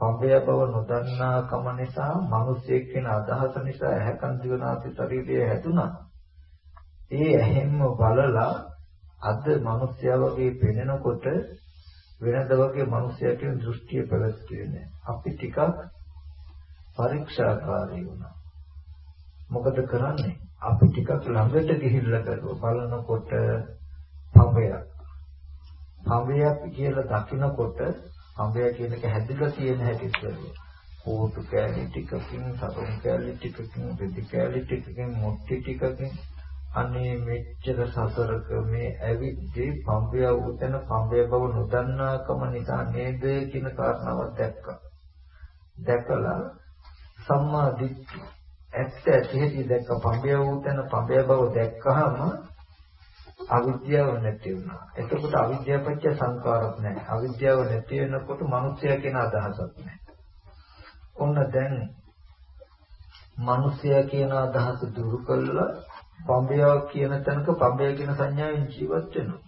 පඹය බව නොදන්නා කම නිසා මිනිසෙක් වෙන අදහස නිසා ඇහැකන දිවනාසය ශරීරය හැදුනා. ඒ ඇහෙන්ම බලලා අද මිනිස්යා වගේ පෙනෙනකොට වෙනද වගේ මිනිස්යා කියන දෘෂ්ටිය පැවැත්වෙන්නේ අපි ටිකක් පරීක්ෂාකාරී වුණා. මොකද කරන්නේ? අපි ටිකක් ළඟට ගිහිල්ලා කරුවා බලනකොට පඹයක්. පඹයක් කියලා දකිනකොට පඹය කියන එක හැදිලා තියෙන හැටි කියලා කෝටු කෑලි ටිකකින් සතුන් කෑලි ටිකකින් රෙදි කෑලි ටිකකින් මොට්ටි ටිකකින්. අනේ මෙච්චර සසරක මේ ඇවිද්දී පම්බය උතන පම්බය බව නොදන්නාකම නිසා නේද කියන කාරණාවක් දැක්කා. දැකලා සම්මා දිට්ඨි ඇත්ත ඇති දැක්ක පම්බය උතන පම්බය බව දැක්කහම අවිද්‍යාව නැති වුණා. එතකොට අවිද්‍යාව පත්‍ය සංකාරක් නැහැ. අවිද්‍යාව නැති වෙනකොට මිනිස්සයා කියන අදහසක් නැහැ. ඔන්න දැන් මිනිස්සයා කියන අදහස දුරු කළා පඹයා කියන තැනක පඹය කියන සංඥාවෙන් ජීවත් වෙනවා.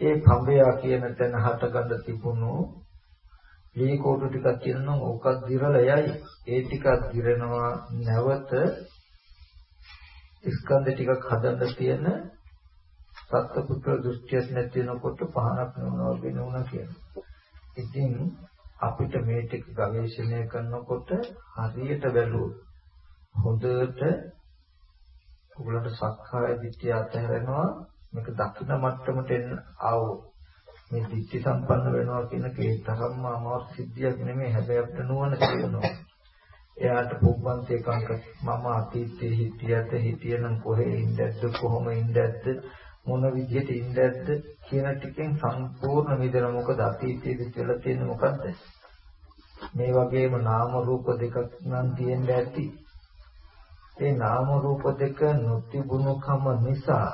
ඒ පඹයා කියන තැන හටගන්න තිබුණු ලී කෝටු ටිකක් කියනවා ඕකත් දිරලයයි. ඒ ටිකක් දිරනවා නැවත ස්කන්ධ ටිකක් හදන්න තියෙන සත්පුත්‍ර දෘෂ්ටියක් නැති වෙනකොට පහනක් නෙවනවා වගේ නෙවුණා කියනවා. ඉතින් අපිට මේ ටික ගවේෂණය කරනකොට හරියට බැලුවොත් හොඳට ඔයගලන්ට සක්කාය දිට්ඨිය අතහැරෙනවා මේක දක්ෂින මට්ටමට එන්න ආවෝ මේ දිට්ඨි සම්පන්න වෙනවා කියන කේ තරම්ම අමාරු සිද්ධියක් නෙමෙයි හැබැයි අපිට නුවණ තියෙනවා. එයාට පුබ්බන්ත එකංක මම අතීතයේ හිටියද හිටියනම් කොහේ ඉඳද්ද කොහොම ඉඳද්ද මොන විදිහට ඉඳද්ද කියන ටිකෙන් සම්පූර්ණ මිදෙන මොකද අතීතයේ විතර තියෙන මොකද්ද? මේ වගේම නාම රූප දෙකක් නම් තියෙන්න ඇති. ඒ නාම රූප දෙක නොතිබුණුකම නිසා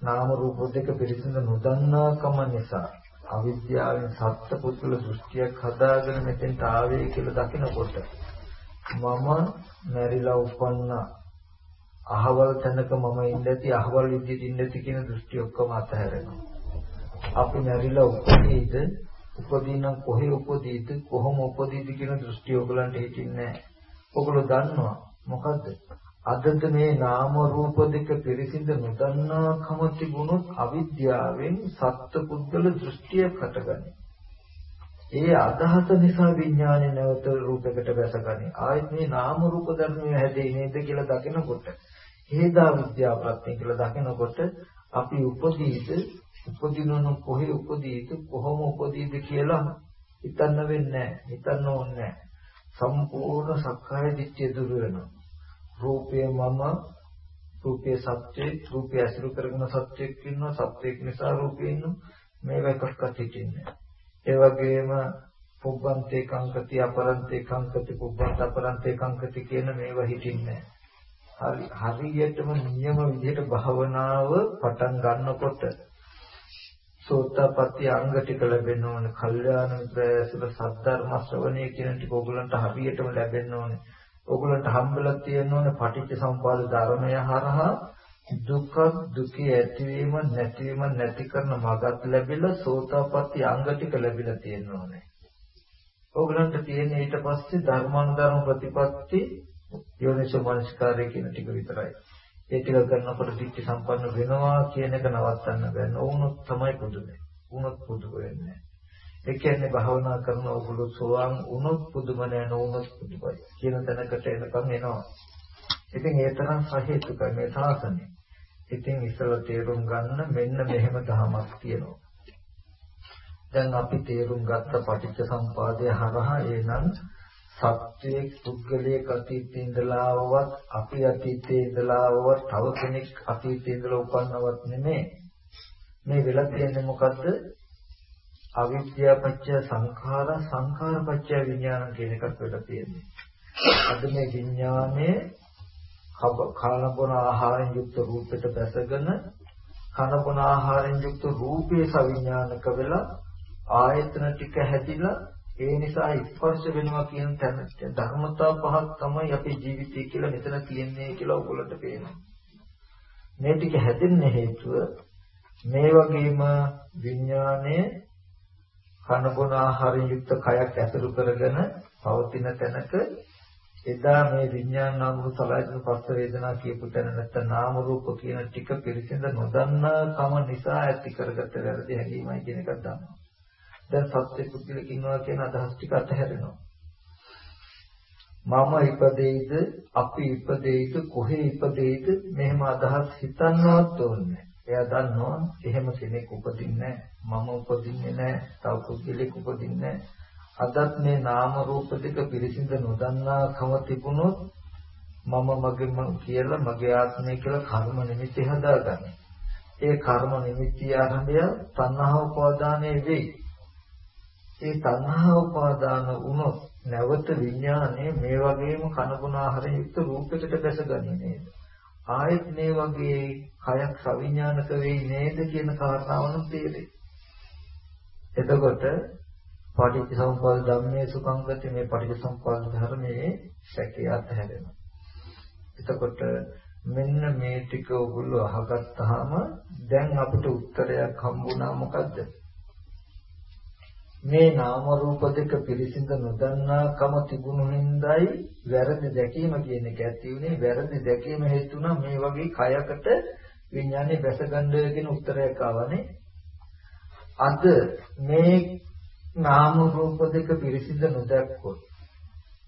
නාම රූප දෙක පිළිසිඳ නොදන්නාකම නිසා අවිද්‍යාවෙන් සත්පුද්ගල දෘෂ්ටියක් හදාගෙන මෙතෙන්ට ආවේ කියලා දකිනකොට මම මැරිලා උපන්න අහවල් තැනක මම ඉඳී අහවල් විදිහට ඉඳී කියන දෘෂ්ටි ඔක්කොම අතහැරෙනවා. අපි මැරිලා උපදීද උපදීනම් කොහේ උපදීද කොහොම උපදීද කියන දෘෂ්ටි ඔයගලන්ට හිතින්නේ නැහැ. ඔයගොල්ලෝ දන්නවා මොකද්ද? අදද මේ නාම රූප දෙක පිරිසිඳ නොදන්නාකම තිබුණොත් අවිද්‍යාවෙන් සත්පුද්ගල දෘෂ්ටියක් හටගනී. ඒ අදහස නිසා විඥානය නැවත රූපයකට වැසගනී. ආයෙත් මේ නාම රූප ධර්මය හැදෙයි නේද කියලා දකිනකොට හේදා විද්‍යාව ප්‍රත්‍ය කියලා දකිනකොට අපි උපදීද උපදිනවන කොහේ උපදීද කොහොම උපදීද කියලා හිතන්න වෙන්නේ නැහැ. හිතන්න ඕනේ නැහැ. සම්පූර්ණ සක්කාය දිට්ඨිය දුර වෙනවා. රූපය මම රූපයේ සත්‍යයේ රූපය ඇසුරු කරගෙන සත්‍යයක් ඉන්නවා සත්‍යයක් නිසා රූපේ ඉන්නවා මේව එකක්වත් හිටින්නේ ඒ වගේම පුබ්බන්තේ කංකති අපරන්තේ කංකති පුබ්බන්ත අපරන්තේ කංකති කියන මේව හිටින්නේ හරි හරියටම නියම විදිහට භාවනාව පටන් ගන්නකොට සෝතාපට්ටි අංග ටික ලැබෙන්න ඕනේ. කල්යාණ මිත්‍රයසුල සද්ධර්ම ශ්‍රවණය කියන ටික ඕගලන්ට හරියටම ලැබෙන්න ඕනේ. ඕගලන්ට හම්බෙලා තියෙන්න ඕනේ පටිච්ච සම්පදාය ධර්මය හරහා දුක දුකේ ඇතිවීම නැතිවීම නැති කරන මගක් ලැබිලා සෝතාපට්ටි අංග ටික ලැබිලා තියෙන්න ඕනේ. ඕගලන්ට තියෙන ඊට පස්සේ ධර්මානුධර්ම ප්‍රතිපatti යෝනිසෝ මනස්කාරය කියන ටික විතරයි. ඒ ටික කරනකොට දික්ටි සම්පන්න වෙනවා කියන එක නවත්තන්න බෑ. ඕනොත් තමයි පුදුමයි. උනොත් පුදු වෙන්නේ. ඒ කියන්නේ භාවනා කරන ඔගොල්ලෝ සෝවාන් වුණොත් පුදුම නෑ නොවුනොත් පුදුමයි කියන තැනකට එනකම් එනවා. ඉතින් ඒ තරම් සහේතුකයි මේ සාසනය. ඉතින් ඉස්සෙල්ලා තේරුම් ගන්න මෙන්න මෙහෙම ධමයක් තියෙනවා. දැන් අපි තේරුම් ගත්ත පටිච්ච සම්පාදය හරහා එනං සත්‍යයේ පුද්ගලයේ අතීතේ ඉඳලාවත් අපි අතීතේ ඉඳලාවත් තව කෙනෙක් අතීතේ ඉඳලා උපන්නවත් නෙමෙයි. මේ වෙලා තියෙන්නේ මොකද්ද? අවිද්‍යාව පත්‍ය සංඛාර සංඛාර පත්‍ය විඥාන කියන එකක් වෙලා තියෙන්නේ. අද මේ විඥානයේ කනබුන ආහාරයෙන් යුක්ත රූපයට බැසගෙන කනබුන ආහාරයෙන් යුක්ත රූපේ සවිඥානික වෙලා ආයතන ටික හැදිලා ඒ නිසා ස්පර්ශ වෙනවා කියන තැන ධර්මතා පහක් තමයි අපේ ජීවිතය කියලා මෙතන කියන්නේ කියලා ඔයගොල්ලන්ට පේනවා. මේ ටික හැදෙන්න හේතුව මේ වගේම විඥානයේ කන බොන ආහාරයෙන් යුක්ත කයක් ඇසුරු කරගෙන පවතින තැනක එදා මේ විඥාන නාම රූප සලආයතන පස්ස වේදනා කියපු තැන නැත්නම් නාම රූප කියන ටික පිරිසිඳ නොදන්නා කම නිසා ඇති කරගත්ත වැරදි හැඟීමයි කියන එකක් දන්නවා. දැන් සත්‍ය පුද්ගලෙක් ඉන්නවා කියන අදහස් ටික අතහැරෙනවා. මම ඉපදෙයිද අපි ඉපදෙයිද කොහේ ඉපදෙයිද මෙහෙම අදහස් හිතන්නවත් ඕනේ එයා දන්නවා එහෙම කෙනෙක් උපදින්නේ මම උපදින්නේ නැහැ තව පුද්ගලෙක් උපදින්නේ අදත් මේ නාම රූප දෙක පිරිසිඳ නොදන්නා කම තිබුණොත් මම මගේ මම කියලා මගේ ආත්මය කියලා කර්ම නිමිති හදාගන්න. ඒ කර්ම නිමිති ආරම්භය තණ්හා උපාදානයේ වෙයි. ඒ තණ්හා උපාදාන වුණොත් නැවත විඥානයේ මේ වගේම කනබුන ආහාරයෙන් යුක්ත රූපයකට දැසගන්නේ නේද? ආයෙත් මේ වගේ කයක් සවිඥානික වෙයි නේද කියන කාරණාවන තේරෙයි. එතකොට පටිච්චසමුප්පාද ධම්මයේ සුඛංගති මේ පටිච්චසමුප්පාද ධර්මයේ සැකය අතහැරෙනවා. එතකොට මෙන්න මේ ටික ඔගොල්ලෝ අහගත්තාම දැන් අපිට උත්තරයක් හම්බුණා මොකද්ද? මේ නාම රූප දෙක පිරිසිඳ නොදන්නාකම තිබුණු හින්දායි වැරදි දැකීම කියන එක ඇති උනේ වැරදි දැකීම හේතුණා මේ වගේ කයකට විඥානේ බැසගන්න කියන උත්තරයක් ආවනේ අද මේ නාම රූප දෙක පිරිසිඳ නොදැක්කොත්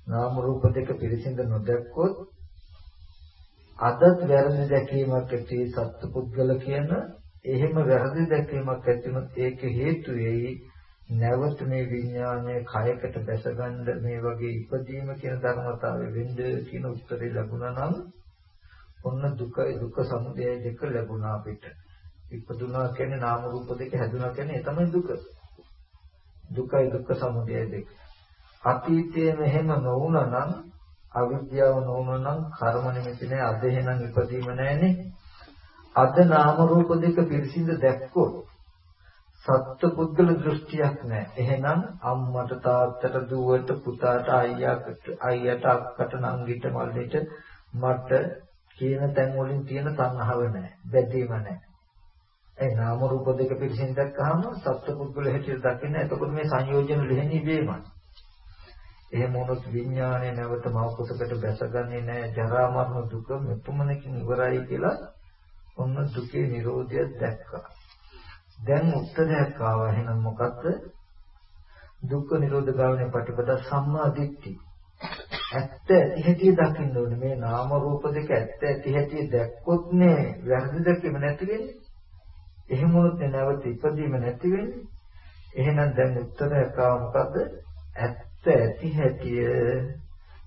නාම රූප දෙක පිරිසිඳ නොදැක්කොත් අදත් වැරදි දැකීමක් ඇති සත්පුද්ගල කියන එහෙම වැරදි දැකීමක් ඇති වුණොත් ඒක හේතු වෙයි නැවත මේ විඥානය කයකට දැසගන්න මේ වගේ ඉපදීම කියන ධර්මතාවය වෙන්න කියන උත්තරේ ලැබුණා නම් ඔන්න දුකයි දුක සමුදය දෙක ලැබුණා අපිට. ඉපදුනා කියන්නේ නාම රූප දෙක හැදුනා කියන්නේ ඒ තමයි දුක. දුකයි දුක්ඛ සමුදය දෙක. අතීතයේ මෙහෙම නොවුණා නම් අවිද්‍යාව නොවුණා නම් කර්ම නිමිති නෑ අද එහෙනම් ඉපදීම නෑනේ. අද නාම රූප දෙක පිරිසිඳ දැක්කොත් සත්පුද්ගල දෘෂ්ටියක් නැහැ. එහෙනම් අම්මට තාත්තට දුවට පුතාට අයියාට අයියට අක්කට නංගිට මල්ලිට මට කියන තැන් වලින් තියෙන තණ්හාව නැහැ. බැඳීම නැහැ. ඒ නාම රූප දෙක පිළිසින් දැක්කහම සත්පුද්ගල හැටියට දකින්න. එතකොට මේ සංයෝජන ලෙහෙනි වේමයි. එහෙම වුණොත් විඥානය නැවත මවකුසකට බැසගන්නේ නැහැ. ජරා මරණ දුක මෙපමණකින් ඉවරයි කියලා ඔන්න දුකේ Nirodha දැක්කා. දැන් උත්තරයක් ආවා එහෙනම් මොකක්ද? දුක්ඛ නිරෝධ ගාමනේ ප්‍රතිපදා සම්මා දිට්ඨි. ඇත්ත ඇති හැටි දකින්න ඕනේ. මේ නාම රූප දෙක ඇත්ත ඇති හැටි දැක්කොත් නේ වැරදි දැකීම නැති වෙන්නේ. එහෙම වුණොත් නැවත ඉපදීම නැති වෙන්නේ. එහෙනම් දැන් උත්තරයක් ආවා මොකද්ද? ඇත්ත ඇති හැටි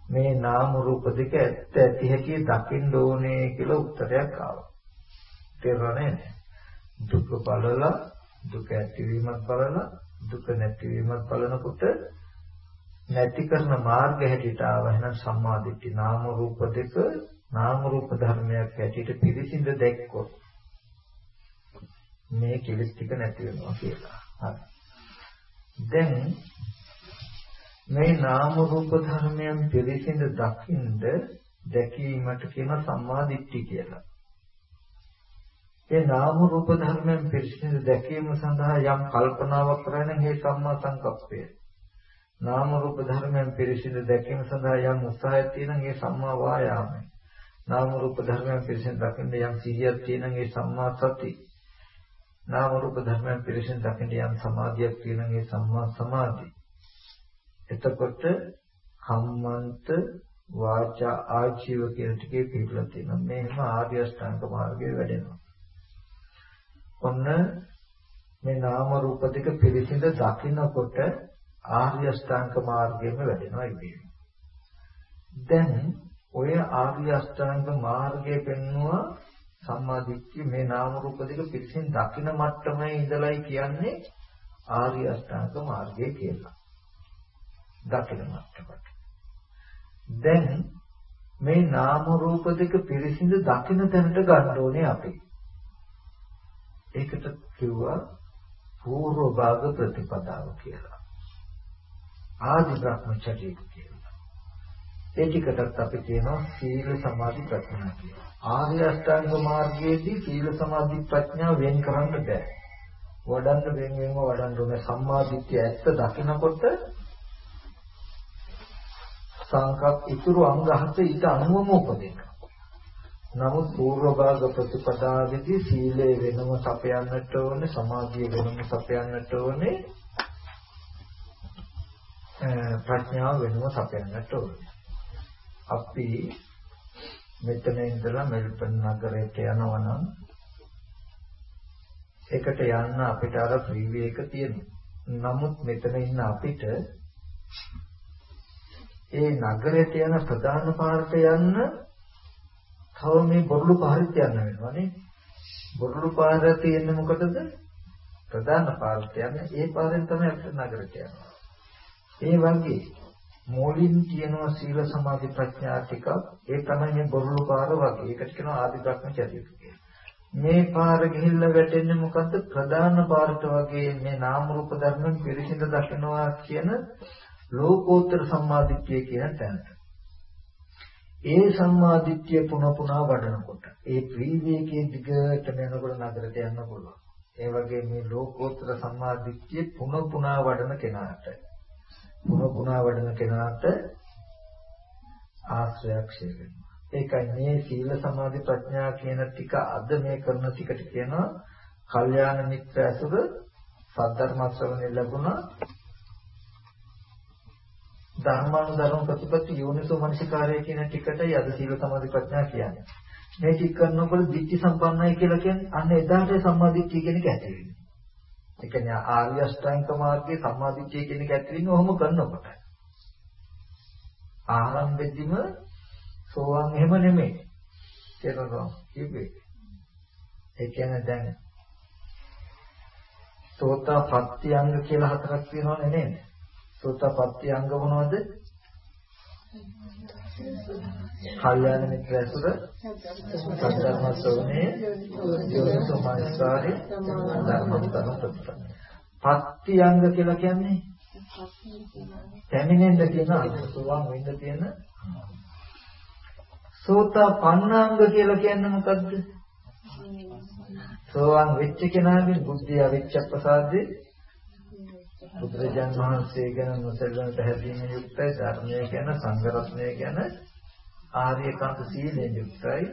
මේ නාම රූප දෙක ඇත්ත ඇති හැටි දකින්න ඕනේ කියලා උත්තරයක් ආවා. තේරුණා නේද? දුක බලලා දුක ඇතිවීමක් බලලා දුක නැතිවීමක් බලනකොට නැති කරන මාර්ග හැටියට ආව එහෙනම් සම්මාදිට්ඨි නාම රූප දෙක නාම රූප ධර්මයක් හැටියට පිරිසිඳ දැක්කොත් මේ කෙලෙස් ටික නැති වෙනවා කියලා. හරි. දැන් මේ නාම රූප ධර්මයන් පිරිසිඳ දකින්ද දැකීමට කියන සම්මාදිට්ඨි කියලා. ඒ නාම රූප ධර්මයන් පිරිසිදු දැකීම සඳහා යම් කල්පනාවක් කරන හේ සම්මා සංකප්පය. නාම රූප ධර්මයන් පිරිසිදු දැකීම සඳහා යම් උත්සාහයක් තියෙන ඒ සම්මා වායාමයි. නාම රූප ධර්මයන් පිරිසිදු දකින්න යම් සිහියක් තියෙන ඒ සම්මා සති. නාම රූප ධර්මයන් පිරිසිදු දකින්න යම් සමාධියක් තියෙන ඒ සම්මා සමාධි. එතකොට කම්මන්ත වාචා ආජීව කියන ටිකේ පිළිලා තියෙනවා. මේම ආර්ය අෂ්ටාංග මාර්ගයේ වැඩෙනවා. ඔන්න මේ නාම රූප දෙක පිළිසිඳ දකින්නකොට ආර්ය අෂ්ටාංග මාර්ගයේම වැඩෙනවා ඉතින්. දැන් ඔය ආර්ය අෂ්ටාංග මාර්ගයේ පෙන්වුවා සම්මාදිට්ඨිය මේ නාම රූප දෙක පිළිසින් දකින්න මට්ටමේ ඉඳලයි කියන්නේ ආර්ය අෂ්ටාංග මාර්ගය කියලා. දකින්න මට්ටමට. දැන් මේ නාම රූප දෙක පිළිසිඳ දකින්න තැනට ගන්න ඕනේ අපි. ඒකට කිව්වා పూర్ව භාග ප්‍රතිපදාව කියලා. ආදි බ්‍රහ්මචර්යය කියලා. ඒ ටිකටත් අපි කියනවා සීල සමාධි ප්‍රඥා කියලා. ආර්ය අෂ්ටාංග මාර්ගයේදී සීල සමාධි ප්‍රඥා වෙන් කරන්න බෑ. වඩන්න වෙන වෙනම වඩන්න ඕනේ සම්මා දිට්ඨිය ඇත්ත දකිනකොට සංකප්ප ඉතුරු අංග හත ඊට අනුවම උපදිනවා. නමුත් පූර්ව භාග ප්‍රතිපදාවේදී සීලය වෙනම සපයන්නට ඕනේ සමාධිය වෙනම සපයන්නට ඕනේ ප්‍රඥාව වෙනම සපයන්නට ඕනේ. අපි මෙතන ඉඳලා මෙල්බන් නගරයට යනවා නම් එකට යන්න අපිට අර ෆ්‍රීවේ එක තියෙනවා. නමුත් මෙතන ඉන්න අපිට ඒ නගරයට යන ප්‍රධාන පාරට යන්න තව මේ බොරළු පාරට යන්න වෙනවා නේ. බොරළු පාර තියෙන්නේ මොකටද? ප්‍රධාන පාරට යන්නේ. ඒ පාරෙන් තමයි අපිට නගරට යන්නේ. ඒ වගේ මූලින් තියෙනවා සීල සමාධි ප්‍රඥා ටික. ඒ තමයි මේ බොරළු පාර වගේ. ඒකට කියනවා ආදි භ්‍රමචර්ය කියලා. මේ පාර ගිහිල්ලා වැටෙන්නේ මොකද්ද? ප්‍රධාන පාරට වගේ මේ නාම රූප ධර්මෙන් පිරිසිදු දකින්නවා කියන ලෝකෝත්තර සම්මාදිට්ඨිය කියන තැනට. ඒ සම්මාදිට්ඨිය පුන පුනා වඩනකොට ඒ ත්‍රිවේකයේ දිගට යනකොට නගරට යන්න පුළුවන්. ඒ වගේ මේ ලෝකෝත්තර සම්මාදිට්ඨිය පුන පුනා වඩන කෙනාට පුන පුනා වඩන කෙනාට ආශ්‍රයක්ෂය වෙනවා. ඒකයි මේ සීල සමාධි ප්‍රඥා කියන ටික අද මේ කරන ටිකට කියනවා කල්යාණ මිත්‍ර ඇසුර සද්ධර්ම ශ්‍රවණය ලැබුණා ධර්මානුධර්ම ප්‍රතිපත්ති යෝනිසෝ මනසිකාරය කියන ටිකටයි අද සීල සමාධි ප්‍රඥා කියන්නේ. මේ ටික කරනකොට දිට්ඨි සම්පන්නයි කියලා කියන්නේ අන්න එදාට සම්මාදිට්ඨිය කියන එක ඇති වෙන්නේ. ඒ කියන්නේ ආර්ය අෂ්ටාංග මාර්ගයේ සම්මාදිට්ඨිය කියන එක ඇති වෙන්නේ ඔහොම කරනකොට. ආරම්භෙදිම සෝවාන් එහෙම නෙමෙයි. තේරෙනවද? කිව්වේ. ඒ කියන්නේ දැන් සෝතාපට්ටි අංග කියලා හතරක් තියෙනවනේ නේද? සෝතපට්ටි අංග මොනවද? කල්යාණ මිත්‍ර ඇසුර සද්ධර්ම ශ්‍රවණේ යෝනිසෝ මනසාරේ ධර්මස්තන ප්‍රතිපද. පත්‍ත්‍යංග කියලා කියන්නේ පැමිණෙන්න තියෙන අසුවන් වෙන්න තියෙන සෝතා පන්නාංග කියලා කියන්නේ මොකද්ද? සෝවාන් වෙච්ච කෙනාගේ බුද්ධිය අවිච්ඡ ප්‍රසාදේ බුදුරජාන් වහන්සේ ගැන නොසැලෙන පැහැදීමෙන් යුක්තයි ධර්මය ගැන සංඝ රත්නය ගැන ආර්යකාන්ත සීලයෙන් යුක්තයි.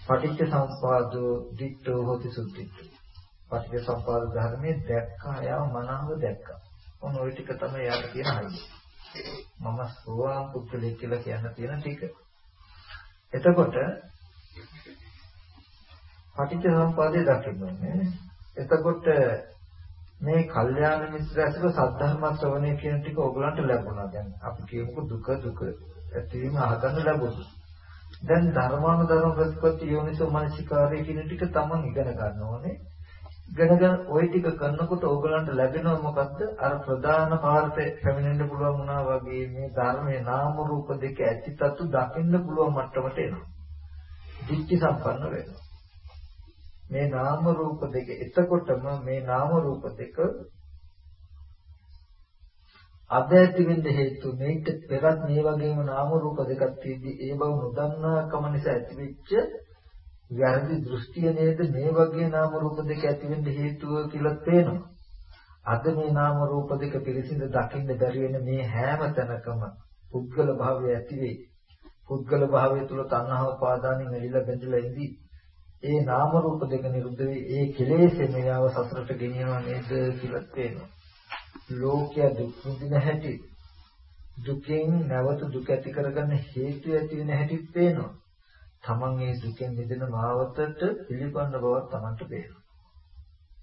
පටිච්ච සම්පාදෝ දිට්ඨෝ හොති සුද්ධිට්ඨෝ. පටිච්ච සම්පාද ධර්මයේ දැක්කා යාව මනාව දැක්කා. ඔන්න ওই ටික තමයි යාට තියෙන හයිය මම සෝවාන් පුද්ගලෙක් කියලා කියන්න තියෙන ටික. එතකොට පටිච්ච සම්පාදේ දකින්න. ඕනේ එතකොට මේ කල්යාණ මිත්‍ර ඇසුර සද්ධර්ම ශ්‍රවණය කියන ටික ඕගලන්ට ලැබුණා. දැන් අපි කියමුකෝ දුක දුක ඇතිවීම අහගන්න ලැබුණා. දැන් ධර්මානුධර්ම ප්‍රතිපත්ති යෝනිසෝ මනසිකාරය කියන ටික තමන් ඉගෙන ගන්න ඕනේ. ඉගෙනගෙන ওই ටික කරනකොට ඕගලන්ට ලැබෙනව මොකද්ද? අර ප්‍රධාන පාර්ථේ පැමිණෙන්න පුළුවන් වුණා වගේ මේ ධර්මයේ නාම රූප දෙක ඇතිතතු දකින්න පුළුවන් මට්ටමට එනවා. දික්ටි සම්පන්න වෙනවා. මේ නාම රූප දෙක එතකොටම මේ නාම රූප දෙක අද ඇති වෙන්න හේතු මේක පෙරත් මේ වගේම නාම රූප දෙකක් තියෙද්දි ඒ බව නොදන්නාකම නිසා ඇතිවෙච්ච වැරදි දෘෂ්ටිය නේද මේ වගේ නාම රූප දෙක ඇති වෙන්න හේතුව කියලා තේනවා. අද මේ නාම රූප දෙක පිළිසිඳ දකින්න බැරි වෙන මේ හැම තැනකම පුද්ගල භාවය ඇති වෙයි. පුද්ගල භාවය තුල තණ්හාව පාදානෙන් එළිලා බැඳලා ඉඳී ඒ නාම රූප දෙක නිරුද්ධ වෙයි ඒ කෙලෙසේ මෙයාව සසරට ගෙනියනවා නේද කියලා තේනවා. ලෝකය දුක් විඳින හැටි දුකෙන් නැවත දුක ඇති කරගන්න හේතු ඇති වෙන හැටි පේනවා. තමන් මේ දුකෙන් මිදෙන මාවතට පිළිපන්න බවක් තමන්ට පේනවා.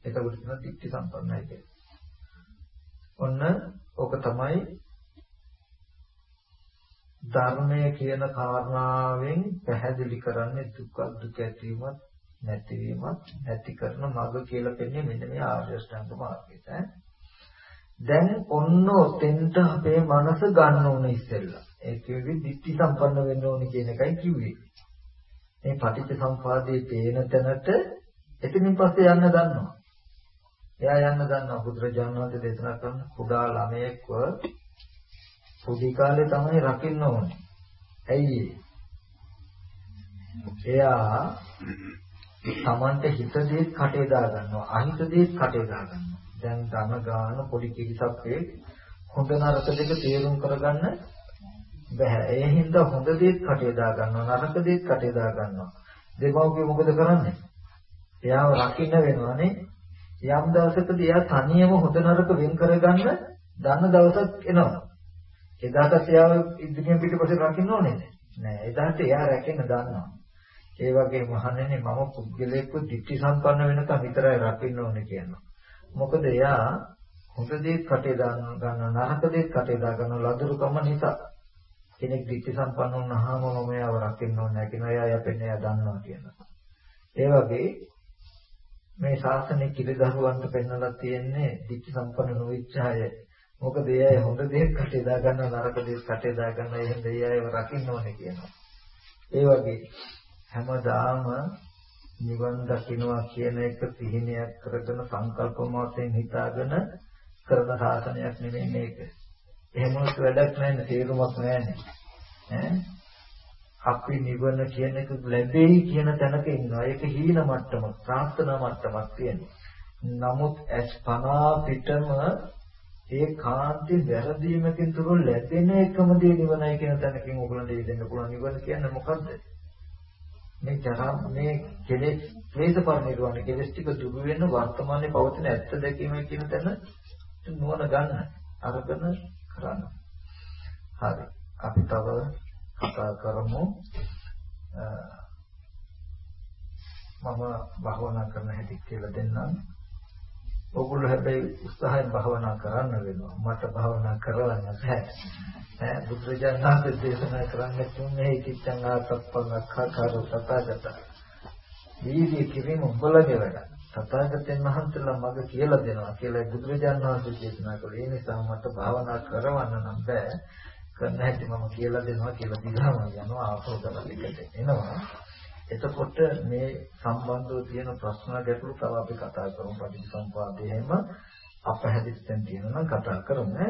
ඒකවල තියෙන දික්ටි සම්පන්නයි කියන්නේ. ඔන්න ඕක තමයි ධර්මය කියන කාරණාවෙන් පැහැදිලි කරන්නේ දුක දුක ඇතිවීමත් නැතිවීමත් නැති කරන මඟ කියලා පෙන්නේ මෙන්න මේ ආර්ය ශ්‍රැංග මාර්ගයට. දැන් ඔන්න ඔතෙන්ට අපේ මනස ගන්න ඕන ඉස්සෙල්ලා. ඒ කිව්වේ ditthi සම්පන්න වෙන්න ඕනේ කියන එකයි කිව්වේ. මේ පටිච්ච සම්පාදයේ පේන තැනට එතනින් පස්සේ යන්න දන්නවා. එයා යන්න දන්නවා බුදුරජාණන් වහන්සේ දේශනා කරන කුඩා ළමයෙක්ව පොඩි කාලේ තමයි රකින්න ඕනේ. ඇයි එයා Tamante හිත දෙයක් කටේ දා ගන්නවා. අහිත දෙයක් කටේ දා ගන්නවා. දැන් ධන ගාන පොඩි කිරිසක් හොඳ නරක දෙක තේරුම් කරගන්න බෑ. ඒ හින්දා හොඳ දෙයක් කටේ දා ගන්නවා. නරක දෙයක් කටේ දා ගන්නවා. දෙමව්පිය මොකද කරන්නේ? එයාව රකින්න වෙනවානේ. යම් දවසකදී එයා තනියම හොඳ නරක වෙන් කරගන්න දන්න දවසක් එනවා. එදාට එයාව ඉදිරියෙන් පිටපස්සේ රකින්න ඕනේ නෑ. එදාට එයා රැකෙන්න දන්නවා. ඒ වගේ මහණෙනි මම පුද්ගලයෙක්ව ditthi සම්පන්න වෙනකම් විතරයි රකින්න ඕනේ කියනවා. මොකද එයා හොඳ දේ කටේ දාන ගන්න නරක දේ කටේ දා ගන්න ලදරුකම නිසා කෙනෙක් ditthi සම්පන්න වුණාම මම එයාව රකින්න ඕනේ නැහැ කියනවා. එයා යපෙන්නේ එයා දන්නවා කියනවා. ඒ වගේ මේ ශාසනයේ කිරිදහරුවන්ට පෙන්වලා තියෙන්නේ ditthi සම්පන්න නොවිච්ච අය මොකද ඒ අය හොඳ දේක් කටේ දා ගන්න නරක දේක් කටේ දා ගන්න ඒ හින්දා ඒ අයව රකින්න ඕනේ කියනවා. ඒ වගේ හැමදාම නිවන් දකින්නවා කියන එක සිහිනයක් කරගෙන සංකල්ප මාතෙන් හිතාගෙන කරන සාසනයක් නෙමෙයි මේක. එහෙම වුණත් වැඩක් නැහැ තේරුමක් නැහැ ඈ අපි නිවන කියන එක ලැබෙයි කියන තැනක ඉන්නවා. ඒක හීන මට්ටමක්, ප්‍රාර්ථනා මට්ටමක් තියෙනවා. නමුත් අස්පනා පිටම ඒ කාන්ති වැරදීමකින් තුරු ලැබෙන එකම දේ නිවනයි කියන තැනකින් ඔයගොල්ලන්ට දෙන්න පුළුවන් නිවන කියන්නේ මොකද්ද? මේ ජරා මේ කෙලෙස් ක්ලේශ පරිනිර්වාණ කෙලෙස් ටික දුරු වෙන වර්තමානයේ පවතින ඇත්ත දැකීමයි කියන තැන නුවණ ගන්න අරගෙන කරන්න. හරි. අපි තව කතා කරමු. මම භවනා කරන හැටි කියලා දෙන්නම්. ඔගොල්ලෝ හැබැයි උත්සාහයෙන් භාවනා කරන්න වෙනවා. මට භාවනා කරවන්න බෑ. ඈ බුදුරජාණන් වහන්සේ දේශනා කරන්නේ තුන්නේ කිච්ඡං ආතප්පං අක්ඛාකාරෝ තථාගත. වීර්ය කිරීම උඹලගේ වැඩ. තථාගතයන් වහන්සේලා මග කියලා දෙනවා කියලා බුදුරජාණන් වහන්සේ දේශනා කළේ. ඒ නිසා මට භාවනා කරවන්න නම් බෑ. කරන්න හැටි මම කියලා දෙනවා කියලා දිගම යනවා ආපහු කරලා එකට එනවා. එතකොට මේ සම්බන්ධව තියෙන ප්‍රශ්න ගැටලු තව අපි කතා කරමු පටිච්චසමුපාදයේ හැම අපහැදිස්තෙන් තියෙනවා කතා කරමු.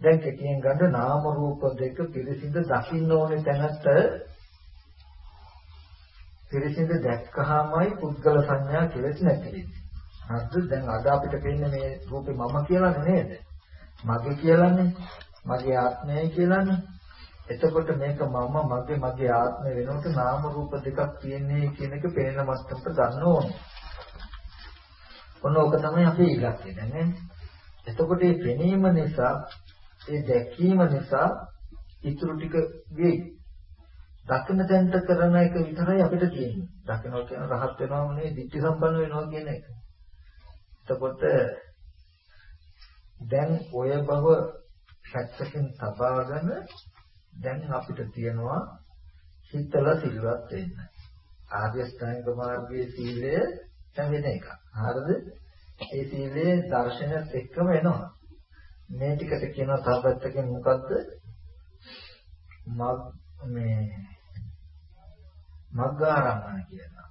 දැන් කෙටියෙන් ගන්න නාම රූප දෙක පිරිසිදු දකින්න ඕනේ තැනට පිරිසිදු දැක්කහමයි පුද්ගල සංඥා කෙලෙස් නැති වෙන්නේ. හරිද? දැන් අද අපිට පේන්නේ මේ රූපේ මම කියලා නේද? මගේ කියලානේ. මගේ ආත්මයයි කියලානේ. එතකොට මේක මම මගේ මගේ ආත්මය වෙනකොට නාම රූප දෙකක් තියෙන්නේ කියන එක පේන මට්ටමට ගන්න ඕනේ. ඔන්න ඕක තමයි අපේ ඉලක්කය දැන් එතකොට මේ පෙනීම නිසා ඒ දැකීම නිසා ඉතුරු ටික වෙයි. දකින්න තැනට කරන එක විතරයි අපිට තියෙන්නේ. දකින්නවා කියන රහත් වෙනවම නෙවෙයි, ditthi සම්පන්න වෙනවා කියන එක. එතකොට දැන් ඔය බව පැත්තකින් තබාගෙන දැන් අපිට තියෙනවා හිතල සිල්වත් වෙන්න. ආර්ය ශ්‍රාණික මාර්ගයේ සීලය වෙන එක. හරිද? ඒ සීලේ දර්ශනයත් එක්කම එනවා. මේ ටිකට කියනවා තාපත්තකින් මොකද්ද? මග් මේ මග්ගාරම්මන කියනවා.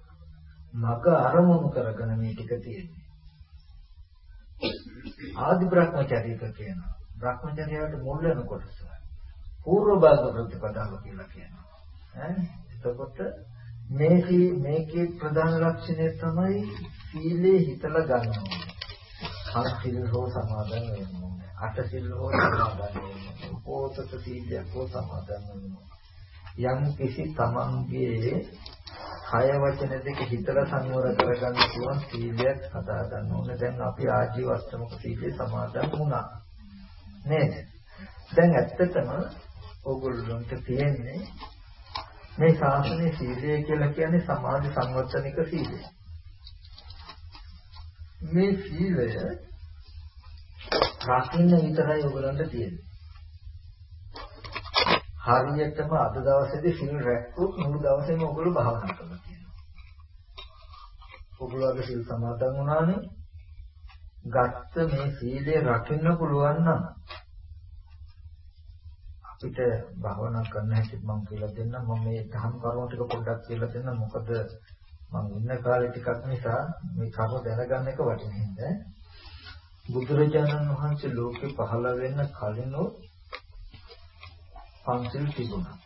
මග අරමුණු කරගෙන මේ ටික තියෙන්නේ. ආදි බ්‍රහ්මචර්යක කියනවා. බ්‍රහ්මචර්යයට මුල් වෙන කොටස. పూర్ව භාග ප්‍රතිපදාව කියලා කියනවා. ඈ එතකොට මේකේ මේකේ ප්‍රධාන ලක්ෂණය තමයි සීලේ හිතලා ගන්නවා. අත්සිල් හෝ සමාදන් වෙනවා. අටසිල් හෝ සමාදන් වෙනවා. උපෝසත සීලයක් හෝ සමාදන් වෙනවා. යම් කිසි තමන්ගේ කය වචන දෙක හිතලා සංවර කරගන්න පුළුවන් සීලයක් හදා ගන්න ඕනේ. දැන් අපි ආජීව අෂ්ටමක සීලය සමාදන් වුණා. නේද? දැන් ඇත්තටම ඕගොල්ලන්ට තියෙන්නේ මේ ශාසනයේ සීලය කියලා කියන්නේ සමාධි සංවර්ධනික සීලය. මේ සීලය රකින්න විතරයි ඔයගලන්ට තියෙන්නේ. හරියටම අද දවසේදී සිල් රැක්කොත් මුළු දවසේම ඔයගොල්ලෝ භාවනා කරනවා කියනවා. ඔයගොල්ලෝ අද සිල් සමාදන් වුණානේ. ගත්ත මේ සීලය රකින්න පුළුවන් නම් අපිට භාවනා කරන්න හැටි මම කියලා දෙන්නම් මම මේ ධම් කරුණු ටික පොඩ්ඩක් කියලා දෙන්නම් මොකද මම ඉන්න කාලේ ටිකක් නිසා මේ කරුණ දැනගන්න එක වටින හින්දා බුදුරජාණන් වහන්සේ ලෝකේ පහළ වෙන්න කලින් පන්සිල් තිබුණා.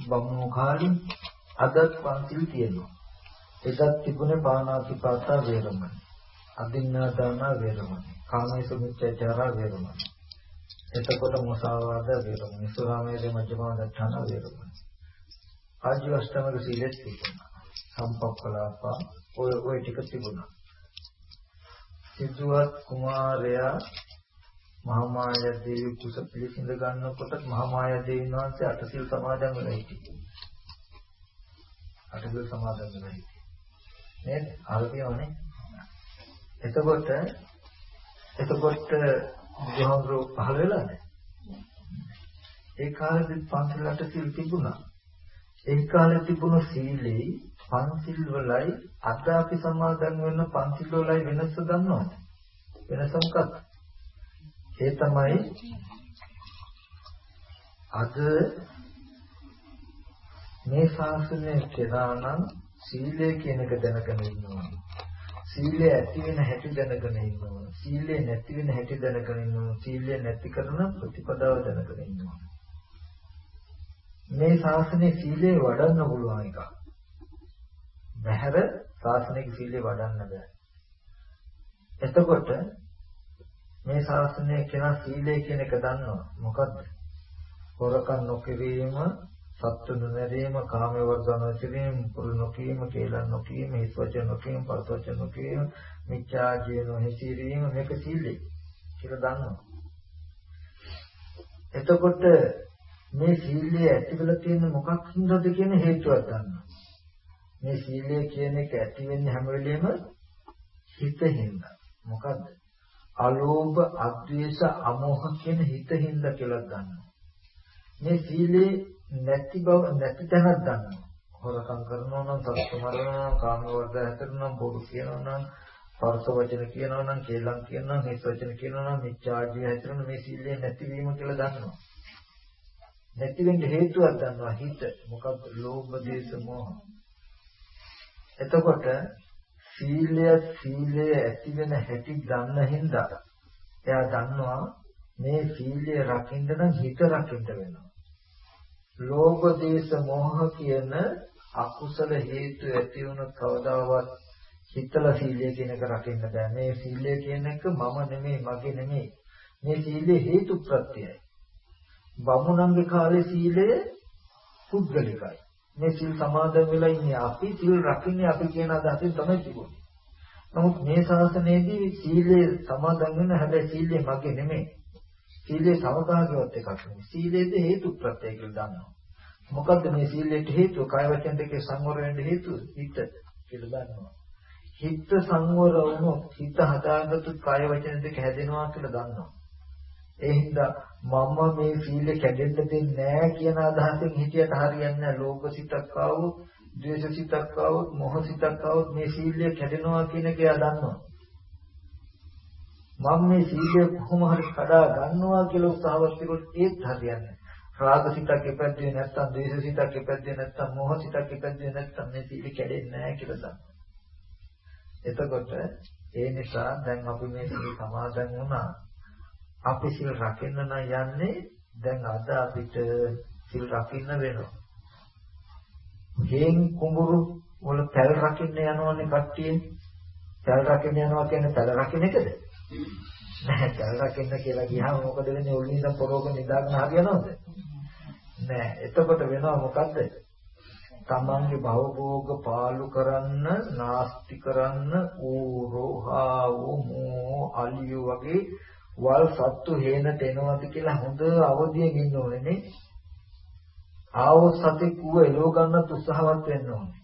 බමුණු කාලේ අදත් පන්සිල් තියෙනවා. එදත් තිබුණේ පාණාතිපාතා වේරමණී. අදින්නා දාන වේරමණී. කාමයේ සුමිච්ඡාචාර වේරමණී. එතකොට මොසාවාද වේරමණී. සුරාමේද මජ්ජමා දත්තාන වේරමණී. ආජීව අෂ්ටමක සීලෙත් තිබුණා. සම්පප්පලාපා ඔය ඔය ටික තිබුණා. සිද්ධාර්ථ කුමාරයා මහාමායා දේවී කුස පිළිසිඳ ගන්නකොට මහාමායා දේවීන් වහන්සේ අටසිල් සමාදන් වෙලා හිටියේ. අටසිල් සමාදන් වෙලා හිටියේ. නේද? ආරතියවනේ. එතකොට එතකොට බුදුහාමුදුරුවෝ පහළ වෙලාද? ඒ කාලෙදි පන්සල් අටසිල් තිබුණා. ඒ කාලේ තිබුණු සීලේ පන්සිල් වලයි අද අපි සමාදන් වෙන පන්සිල් වලයි වෙනස දන්නවද? වෙනස මොකක්ද? ඒ තමයි අද මේ ශාසනය කෙනා නම් සීලය කියන එක දැනගෙන ඉන්නවා. සීලය ඇති වෙන හැටි දැනගෙන ඉන්නවා. සීලය නැති වෙන හැටි දැනගෙන ඉන්නවා. සීලය නැති කරන ප්‍රතිපදාව දැනගෙන ඉන්නවා. මේ ශාසනයේ සීලය වඩන්න පුළුවන් එකක්. බහැර ශාසනික සීලය වඩන්න බෑ. එතකොට මේ ශාසනයේ කෙනා සීලය කියන එක දන්නවා. මොකද්ද? හොරකම් නොකිරීම, සත්තු නොමැරීම, කාම වර්ධන නොකිරීම, පුරු නොකිරීම, කේලම් නොකිරීම, හිස් වචන නොකිරීම, පරස වචන නොකිරීම, මිච්ඡා ජීවන නොහැසිරීම මේක සීලය කියලා දන්නවා. එතකොට මේ සීලය ඇතිවලා තියෙන මොකක් හින්දාද කියන හේතුවක් දන්නවා. මේ සීලය කියන එක ඇති වෙන්නේ හැම වෙලෙම හිතින්ද. මොකද්ද? අලෝභ, අද්වේෂ, අමෝහ කියන හිතින්ද කියලා ගන්නවා. මේ සීලේ නැති බව නැති තැනක් ගන්නවා. හොරකම් කරනවා නම්, සත්‍ය මරනවා නම්, කාම වර්ධ හැතරනවා නම්, බොරු කියනවා නම්, පරස වචන කියනවා නම්, කේලම් කියනවා නම්, හිස් වචන කියනවා නම්, මිච්ඡාජී හැතරන මේ සීලේ නැතිවීම කියලා දන්නවා. නැති වෙන්න හේතුවක් දන්නවා හිත. මොකක්ද? ලෝභ, දේශ, මෝහ. එතකොට සීලය සීලය ඇති වෙන හැටි දන්න හින්දා එයා දන්නවා මේ සීලය රකින්න නම් හිත රකින්න වෙනවා. ලෝභ දේශ මොහ කියන අකුසල හේතු ඇති වුණ කවදාවත් හිතලා සීලය කියන එක රකින්න බෑ. මේ සීලය කියන එක මම නෙමෙයි මගේ නෙමෙයි. මේ සීලය හේතු ප්‍රත්‍යයයි. බමුණන්ගේ කාලේ සීලය පුද්ගලිකයි. මේ සීල් සමාදන් වෙලා ඉන්නේ අපි සීල් රකින්නේ අපි කියන අදහසින් තමයි තිබුණේ. නමුත් මේ ශාසනයේදී සීලය සමාදන් වෙන හැබැයි සීලය මගේ නෙමෙයි. සීලේ සමභාගියවත් එකක් නෙමෙයි. සීලේද හේතු ප්‍රත්‍යය කියලා දන්නවා. මොකද්ද මේ සීලයට හේතුව? කය වචන දෙකේ සංවර වෙන්න හේතුව හිත කියලා දන්නවා. හිත සංවර වුණොත් හිත හදාගත්තු කය වචන දෙක හැදෙනවා කියලා දන්නවා. ඒ හින්දා මම මේ සීල කැඩෙන්න දෙන්නේ නැහැ කියන අදහසෙන් හිතියට හරියන්නේ නැහැ. ලෝභ සිතක් ආවොත්, ද්වේෂ සිතක් ආවොත්, මොහ සිතක් ආවොත් මේ සීලය කැඩෙනවා කියන එක එයා දන්නවා. මම මේ සීලය කොහොම හරි කඩා ගන්නවා කියලා උත්සාහවත් කළොත් ඒත් හරියන්නේ රාග සිතක් ඉපැද්දේ නැත්නම් ද්වේෂ සිතක් ඉපැද්දේ නැත්නම් මෝහ සිතක් ඉපැද්දේ නැත්නම් මේ සීල කැඩෙන්නේ නැහැ කියලා දන්නවා. එතකොට ඒ නිසා දැන් අපි මේ සීල සමාදන් වුණා. අපි සීල් රකින්න නම් යන්නේ දැන් අද අපිට සීල් රකින්න වෙනවා. හේන් කුඹුරු වල පැල් රකින්න යනවනේ කට්ටිය. පැල් රකින්න යනවා කියන්නේ පැල් රකින්න එකද? නැහැ පැල් රකින්න කියලා ගියාම මොකද වෙන්නේ? ඔලින්ද පොරෝග නිදාගෙන හරියනවද? නෑ. එතකොට වෙනවා මොකද්ද? තමන්ගේ භවභෝග පාලු කරන්න, නාස්ති කරන්න, ඌරෝහාවෝ මෝ අලියෝ වගේ වල් සත්තු හේනට එනවාද කියලා හොඳ අවදියෙන් ඉන්න ඕනේ නේ. ආවොත් සතෙක් ඌව එලව ගන්නත් උත්සාහවත් වෙන්න ඕනේ.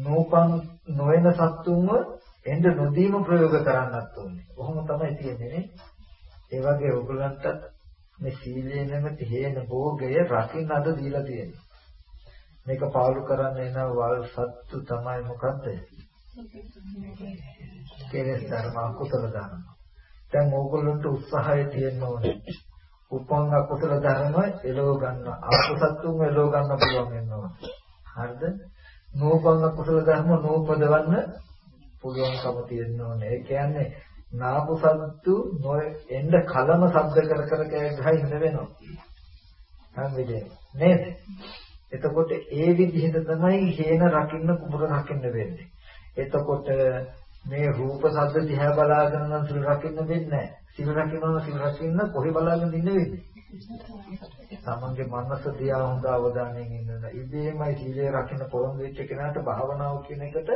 නෝපන් නොවන සත්තුන්ව එන්න නොදීම ප්‍රයෝග කරන්නත් ඕනේ. කොහොම තමයි තියෙන්නේ නේ. ඒ වගේ ඔයගලන්ට මේ සීලය නැමැති හේන භෝගය රකින්න අද දීලා තියෙනවා. මේක පාලු කරන්න එන වල් සත්තු තමයි මොකද්ද? කෙලෙස් ධර්ම අකුසල ධර්ම. දැන් ඕගොල්ලන්ට උත්සාහය තියෙන්න ඕනේ. උපංග අකුසල ධර්ම එලව ගන්න. අකුසත්තුන් එලව ගන්න පුළුවන් වෙනවා. හරිද? නෝපංග අකුසල ධර්ම නෝපදවන්න පුළුවන්කම තියෙන්න ඕනේ. ඒ කියන්නේ නාපු සත්තු එන්න කලම ශබ්ද කර කර ගහයි ඉඳ වෙනවා. හරිද? නේද? එතකොට ඒ විදිහට තමයි හේන රකින්න කුඹුර රකින්න වෙන්නේ. එතකොට මේ රූප ශබ්ද දිහා බලාගෙන නම් සිල් රකින්න වෙන්නේ නැහැ. සිල් රකින්නවා සිල් රකින්න කොහෙ බලාගෙන ඉන්න වෙන්නේ? තමන්ගේ මනස දිහා හොඳ අවධානයෙන් ඉන්න. ඉබේමයි සීලය රකින්න පොරොන්දු වෙච්ච කෙනාට භාවනාව කියන එකට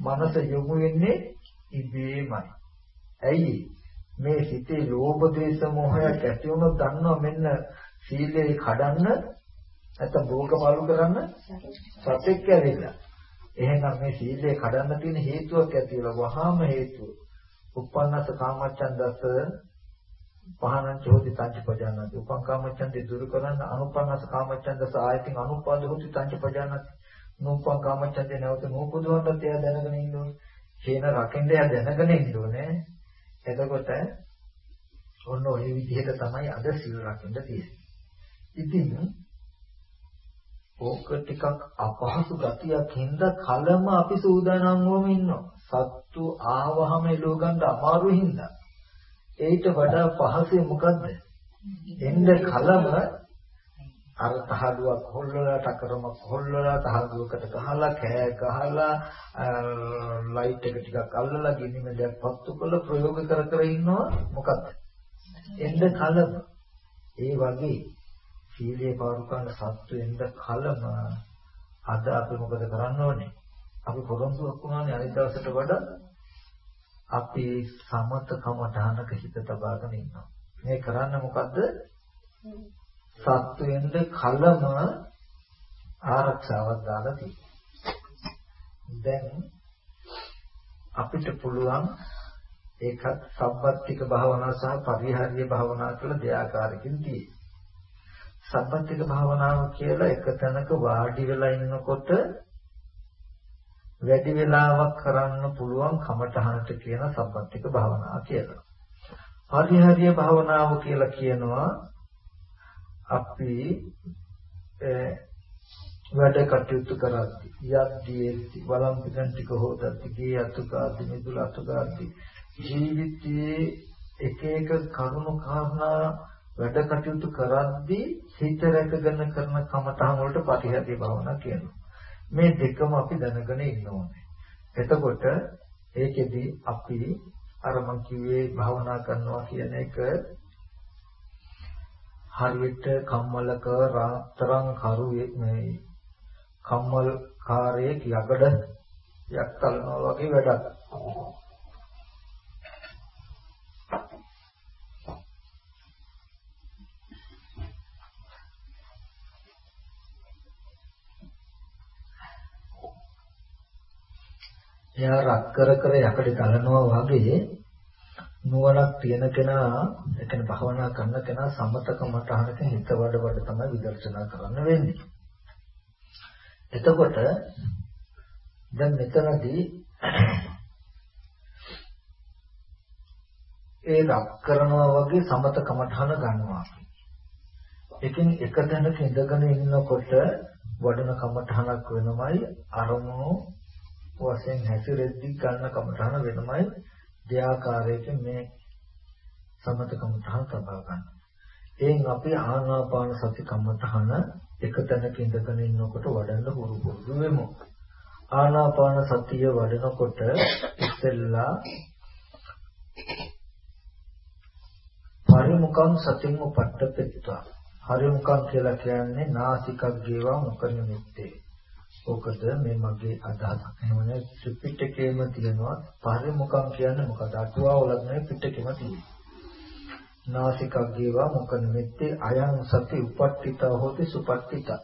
මනස යොමු වෙන්නේ ඉබේමයි. ඇයි? මේ හිතේ ලෝභ දේශ මොහයක් ඇති වුණොත් දන්නවා මෙන්න සීලේ කඩන්න නැත්නම් භෝග පාලු කරන්න සත්‍යක් ඇවිල්ලා. එහෙනම් මේ සීලය කඩන්න තියෙන හේතුවක් ඇති වෙලා වහාම හේතුව. උප්පන්නස කාමච්ඡන්දස පහනං චෝති සංචපජානති. උපං කාමච්ඡන්දේ දුරු කරන්න අනුපන්නස කාමච්ඡන්දස ආයතින් අනුපාද හොති සංචපජානති. නූපං කාමච්ඡන්දේ නැවත නූපදවන්නත් එයා දැනගෙන ඉන්න ඕනේ. කියන රකින්න එයා දැනගෙන ඉන්න ඕනේ. එතකොට ඔන්න ඔය විදිහට තමයි අද සීල රකින්න තියෙන්නේ. ඉතින් ඕක ටිකක් අපහසු ගතියක් හින්දා කලම අපි සූදානම් වුවම ඉන්නවා. සත්තු ආවහම එළව ගන්න අමාරු හින්දා. ඒට වඩා පහසුයි මොකද්ද? එන්න කලම අර තහඩුවක් හොල්ලලා ටකරමක් හොල්ලලා තහඩුවකට ගහලා කෑ ගහලා ලයිට් එක ටිකක් අල්ලලා ගිනි මැදයක් පත්තු කරලා ප්‍රයෝග කර කර ඉන්නවා මොකද්ද? එන්න කලම ඒ වගේ සීලේ පාරු කරන සත්වෙන්ද කලම අද අපි මොකද කරන්න ඕනේ? අපි පොරොන්දුවක් වුණානේ අනිත් දවසට වඩා අපි සමතකම දානක හිත තබාගෙන ඉන්නවා. මේ කරන්න මොකද්ද? සත්වෙන්ද කලම ආරක්ෂාවක් දාලා තියෙනවා. දැන් අපිට පුළුවන් ඒකත් සම්පත්තික භාවනා සහ පරිහාරිය භාවනා කියලා දෙආකාරකින් තියෙනවා. සම්පත්තික භාවනාව කියලා එක තැනක වාඩි වෙලා ඉන්නකොට වැඩි වෙලාවක් කරන්න පුළුවන් කමඨහනට කියන සම්පත්තික භාවනාව කියලා. පරිහාරිය භාවනාව කියලා කියනවා අපි වැඩ කටයුතු කරද්දී යද්දී වළම් පිටන් ටික හොදද්දී ගේ අතුකාද්දී මිදුල අතුකාද්දී ජීවිතයේ එක එක කරුණු කාරණා වැඩ කටයුතු කරද්දී හිත රැකගෙන කරන කමතහන් වලට පටිහදේ භාවනා කියනවා. මේ දෙකම අපි දැනගෙන ඉන්න ඕනේ. එතකොට ඒකෙදි අපි අර මං කිව්වේ භාවනා කරනවා කියන එක හරියට කම්මලක රාත්තරන් කරුවේ මේ කම්මල් කාර්යයේ යකඩ යක් තලනවා වගේ වැඩක්. එයා රක් කර කර යකඩ තලනවා වගේ නුවණක් තියෙන කෙනා එතන භවනා කරන කෙනා සමතක මතහනක හිත වඩ වඩ තමයි විදර්ශනා කරන්න වෙන්නේ. එතකොට දැන් මෙතනදී ඒ රක් කරනවා වගේ සමත කමඨහන ගන්නවා. එකින් එක තැනක ඉඳගෙන ඉන්නකොට වඩන කමඨහනක් වෙනමයි අරමුණු වශයෙන් හැසිරෙද්දී ගන්න කමඨහන වෙනමයි දෙආකාරයකින් මේ සමත කමඨහන තබා ගන්න. එයින් අපි ආනාපාන සති කමඨහන එක තැනක ඉඳගෙන ඉන්නකොට වඩන්න හුරු පුරුදු වෙමු. ආනාපාන සතිය වඩනකොට ඉස්සෙල්ලා පරිමුඛං සතින් උපට්ඨපෙත්තා. හරිමුඛං කියලා කියන්නේ නාසිකක් ගේවා මුඛ නිමිත්තේ. ඕකද මේ මගේ අදහසක්. එහෙමනේ ත්‍රිපිටකයේම තියෙනවා පරිමුඛං කියන්නේ මොකද? අටුවාවලත් නෙවෙයි පිටකෙම තියෙනවා. නාසිකග්ගේවා මොක නිමිත්තේ අයං සති උපට්ඨිතා හෝති සුපට්ඨිතා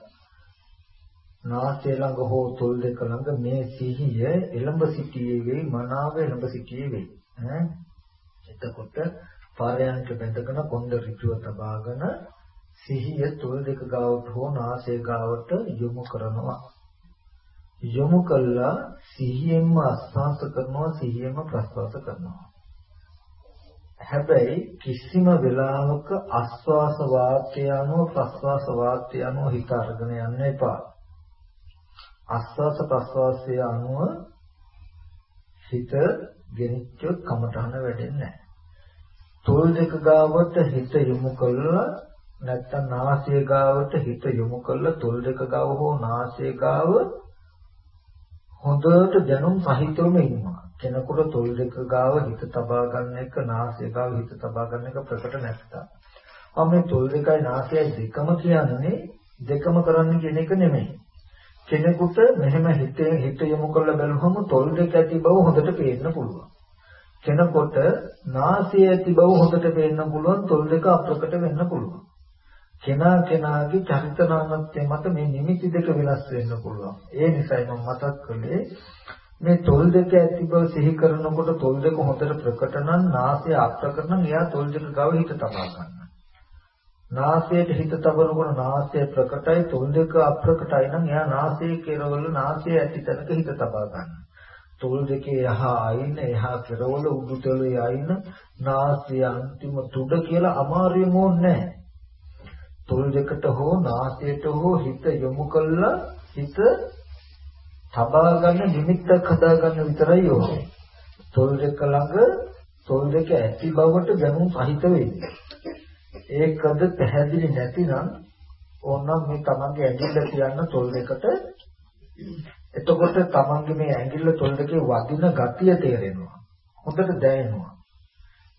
නාසය ළඟ හෝ තොල් දෙක ළඟ මේ සිහිය එළඹ සිටියේ වෙයි මනාව එළඹ සිටියේ වෙයි ඈ එතකොට පාරයන්ට බැඳගෙන කොන්ද ඍජුව තබාගෙන සිහිය තොල් දෙක ගාවට හෝ නාසය ගාවට යොමු කරනවා යොමු කළා සිහියෙන්ම ආස්වාස කරනවා සිහියෙන්ම ප්‍රස්වාස කරනවා හැබැයි කිසිම වෙලාවක ආස්වාස වාක්‍ය අනුව ප්‍රස්වාස වාක්‍ය අනුව හිත අරගෙන යන්න එපා. ආස්වාස ප්‍රස්වාසය අනුව හිත ගෙනිච්චොත් කමටහන වැඩෙන්නේ නැහැ. තොල් දෙක ගාවට හිත යොමු කළා නැත්තම් නාසය ගාවට හිත යොමු කළා තොල් දෙක ගාව හෝ නාසය ගාව හොඳට දැනුම් සහිතවම ඉන්නවා. කෙනෙකුට තොල් දෙක ගාව හිත තබා ගන්න එක නාසය ගාව හිත තබා ගන්න එක ප්‍රකට නැත්තා. මම මේ තොල් දෙකයි නාසයයි දෙකම කියන්නේ දෙකම කරන්න කියන එක නෙමෙයි. කෙනෙකුට මෙහෙම හිතේ හිත යොමු කරලා බලුවම තොල් දෙක ඇති බව හොඳට පේන්න පුළුවන්. කෙනෙකුට නාසය ඇති බව හොඳට පේන්න පුළුවන් තොල් දෙක අප්‍රකට වෙන්න පුළුවන්. කෙනා කෙනාගේ චරිත නාමත්වය මත මේ නිමිති දෙක වෙනස් වෙන්න පුළුවන්. ඒ නිසායි මම මතක් කළේ මේ තොල් දෙක ඇති බව සිහි කරනකොට තොල් දෙක හොඳට ප්‍රකට නම් නාසය අප්‍රකට නම් එයා තොල් දෙක ගාව හිත තබා ගන්නවා. නාසයට හිත තබනකොට නාසය ප්‍රකටයි තොල් දෙක අප්‍රකටයි නම් එයා නාසයේ කෙරවල නාසය ඇති තැනක හිත තබා ගන්නවා. තොල් දෙකේ යහා අයින එහා කෙරවල උඩුතලයේ අයින නාසය අන්තිම තුඩ කියලා අමාරුම නැහැ. තොල් දෙකට හෝ නාසයට හෝ හිත යොමු කළා හිත තබා ගන්න නිමිත්තක් හදා ගන්න විතරයි ඕනේ. තොල් දෙක ළඟ තොල් දෙක ඇති බවට දැනුම් සහිත වෙන්නේ. ඒකද පැහැදිලි නැතිනම් ඕනනම් මේ තමන්ගේ ඇඟිල්ල තියන්න තොල් දෙකට එතකොට තමන්ගේ මේ ඇඟිල්ල තොල් දෙකේ වදින ගතිය තේරෙනවා. හොඳට දැනෙනවා.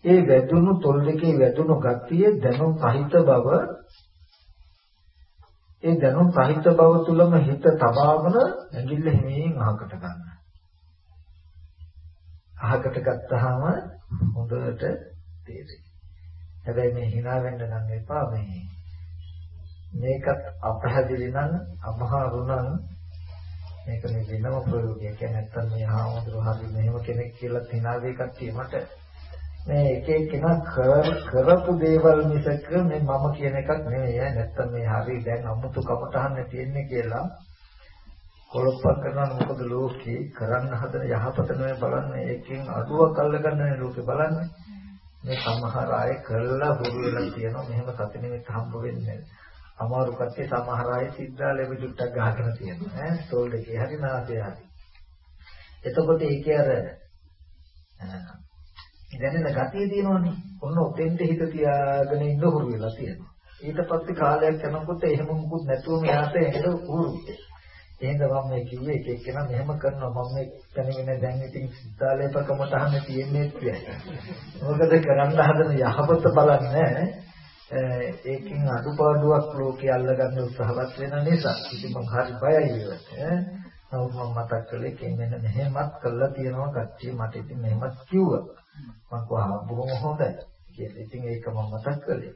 ඒ වැදුණු තොල් දෙකේ වැදුණු ගතිය දැනුම් සහිත බව ඒ දැනුම් සහිත බව තුලම හිත තබාගෙන ඇඟිල්ල හිමින් අහකට ගන්න. අහකට ගත්තාම හොඳට තේරෙයි. හැබැයි මේ hina වෙන්න නම් එපා මේ මේකත් අපහැදිලි නම් අමහරු නම් මේක මේ වෙනම ප්‍රයෝගයක්. කියන්නේ නැත්තම් මේ ආමතුරු හරි මෙහෙම කෙනෙක් කියලා hina වෙ කට්ටිය මට මේ එක එක්කෙනා කරපු දේවල් මිසක මේ මම කියන එකක් නෙවෙයි නැත්තම් මේ හරි දැන් අමුතු කමටහන් තියෙන්නේ කියලා කොළොප්පක් කරනවා මොකද ලෝකේ? කරන්න හදන යහපත නෙවෙයි බලන්නේ. ඒකෙන් අඩුවක් අල්ලගන්න ලෝකේ බලන්නේ. මේ සමහර අය කළා හුරු වෙලා තියෙනවා මෙහෙම සති නිමිත් හම්බ වෙන්නේ අමාරු කට්ටිය සමහර අය සිද්ධාලේ පිටුට්ටක් ගහගෙන තියෙනවා. ඈ තෝල් දෙකේ හරි නාසය හරි. එතකොට ඒකේ අර දැනෙන ගතිය තියෙනවනේ. ඔන්න ඔතෙන්ට හිත තියාගෙන ඉන්න හුරු වෙලා තියෙනවා. ඊට පස්සේ කාලයක් යනකොට එහෙම මුකුත් නැතුව මෙයාට එන්න හුරු එහෙනම් මම මේ කිව්වේ එක එක්කෙනා මෙහෙම කරනවා. මම මේ දැනගෙන දැන් ඉතින් සිතාලේපකමට අහන්න තියෙන්නේ කියලා. මොකද කරන්න හදන යහපත බලන්නේ ඒකෙන් අඩුපාඩුවක් ලෝකේ අල්ලගන්න උත්සාහවත් වෙන නිසා. ඉතින් මම හරි බයයි ඒකට නමුත් මම මතක් කළේ කෙනෙක් මෙහෙමත් කළා තියෙනවා කට්ටිය මට ඉතින් මෙහෙමත් කිව්වා. මම කොහොම බොහොම හොඳයි කියලා. ඉතින් ඒක මම මතක් කළේ.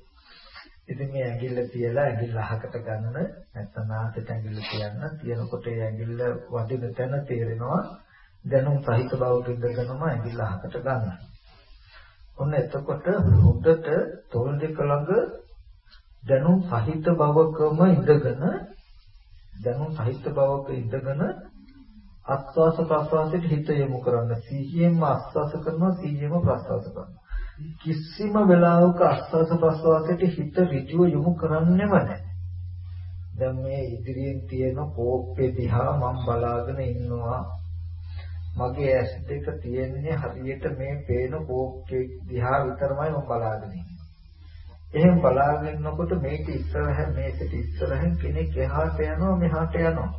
ඉතින් මේ ඇඟිල්ල තියලා ඇඟිල්ල අහකට ගන්න නැත්නම් ආසෙට ඇඟිල්ල තියන්න? තියනකොට ඒ ඇඟිල්ල වදින තැන තේරෙනවා දැනුම් සහිත බව පිළිගන්නම ඇඟිල්ල අහකට ගන්නවා ඔන්න එතකොට හොඳට තොල් දෙක ළඟ දැනුම් සහිත බවකම ඉඳගෙන දැනුම් සහිත බවක ඉඳගෙන ආස්වාස ප්‍රස්වාසයට හිත යොමු කරන්න සිහියෙන්ම ආස්වාස කරනවා සිහියෙන්ම ප්‍රස්වාස කරනවා කිසිම වෙලාවක ආස්වාස ප්‍රස්වාසයට හිත ඍජුව යොමු කරන්නෙම නැහැ දැන් මේ ඉදිරියෙන් තියෙන කෝප්පේ දිහා මම බලාගෙන ඉන්නවා මගේ ඇස් දෙක තියෙන්නේ හරියට මේ පේන කෝප්පේ දිහා විතරමයි මම බලාගෙන ඉන්නේ. එහෙන් බලාගෙන ඉන්නකොට මේක ඉස්සරහින් මේකට ඉස්සරහින් කෙනෙක් එහාට යනවා මෙහාට යනවා.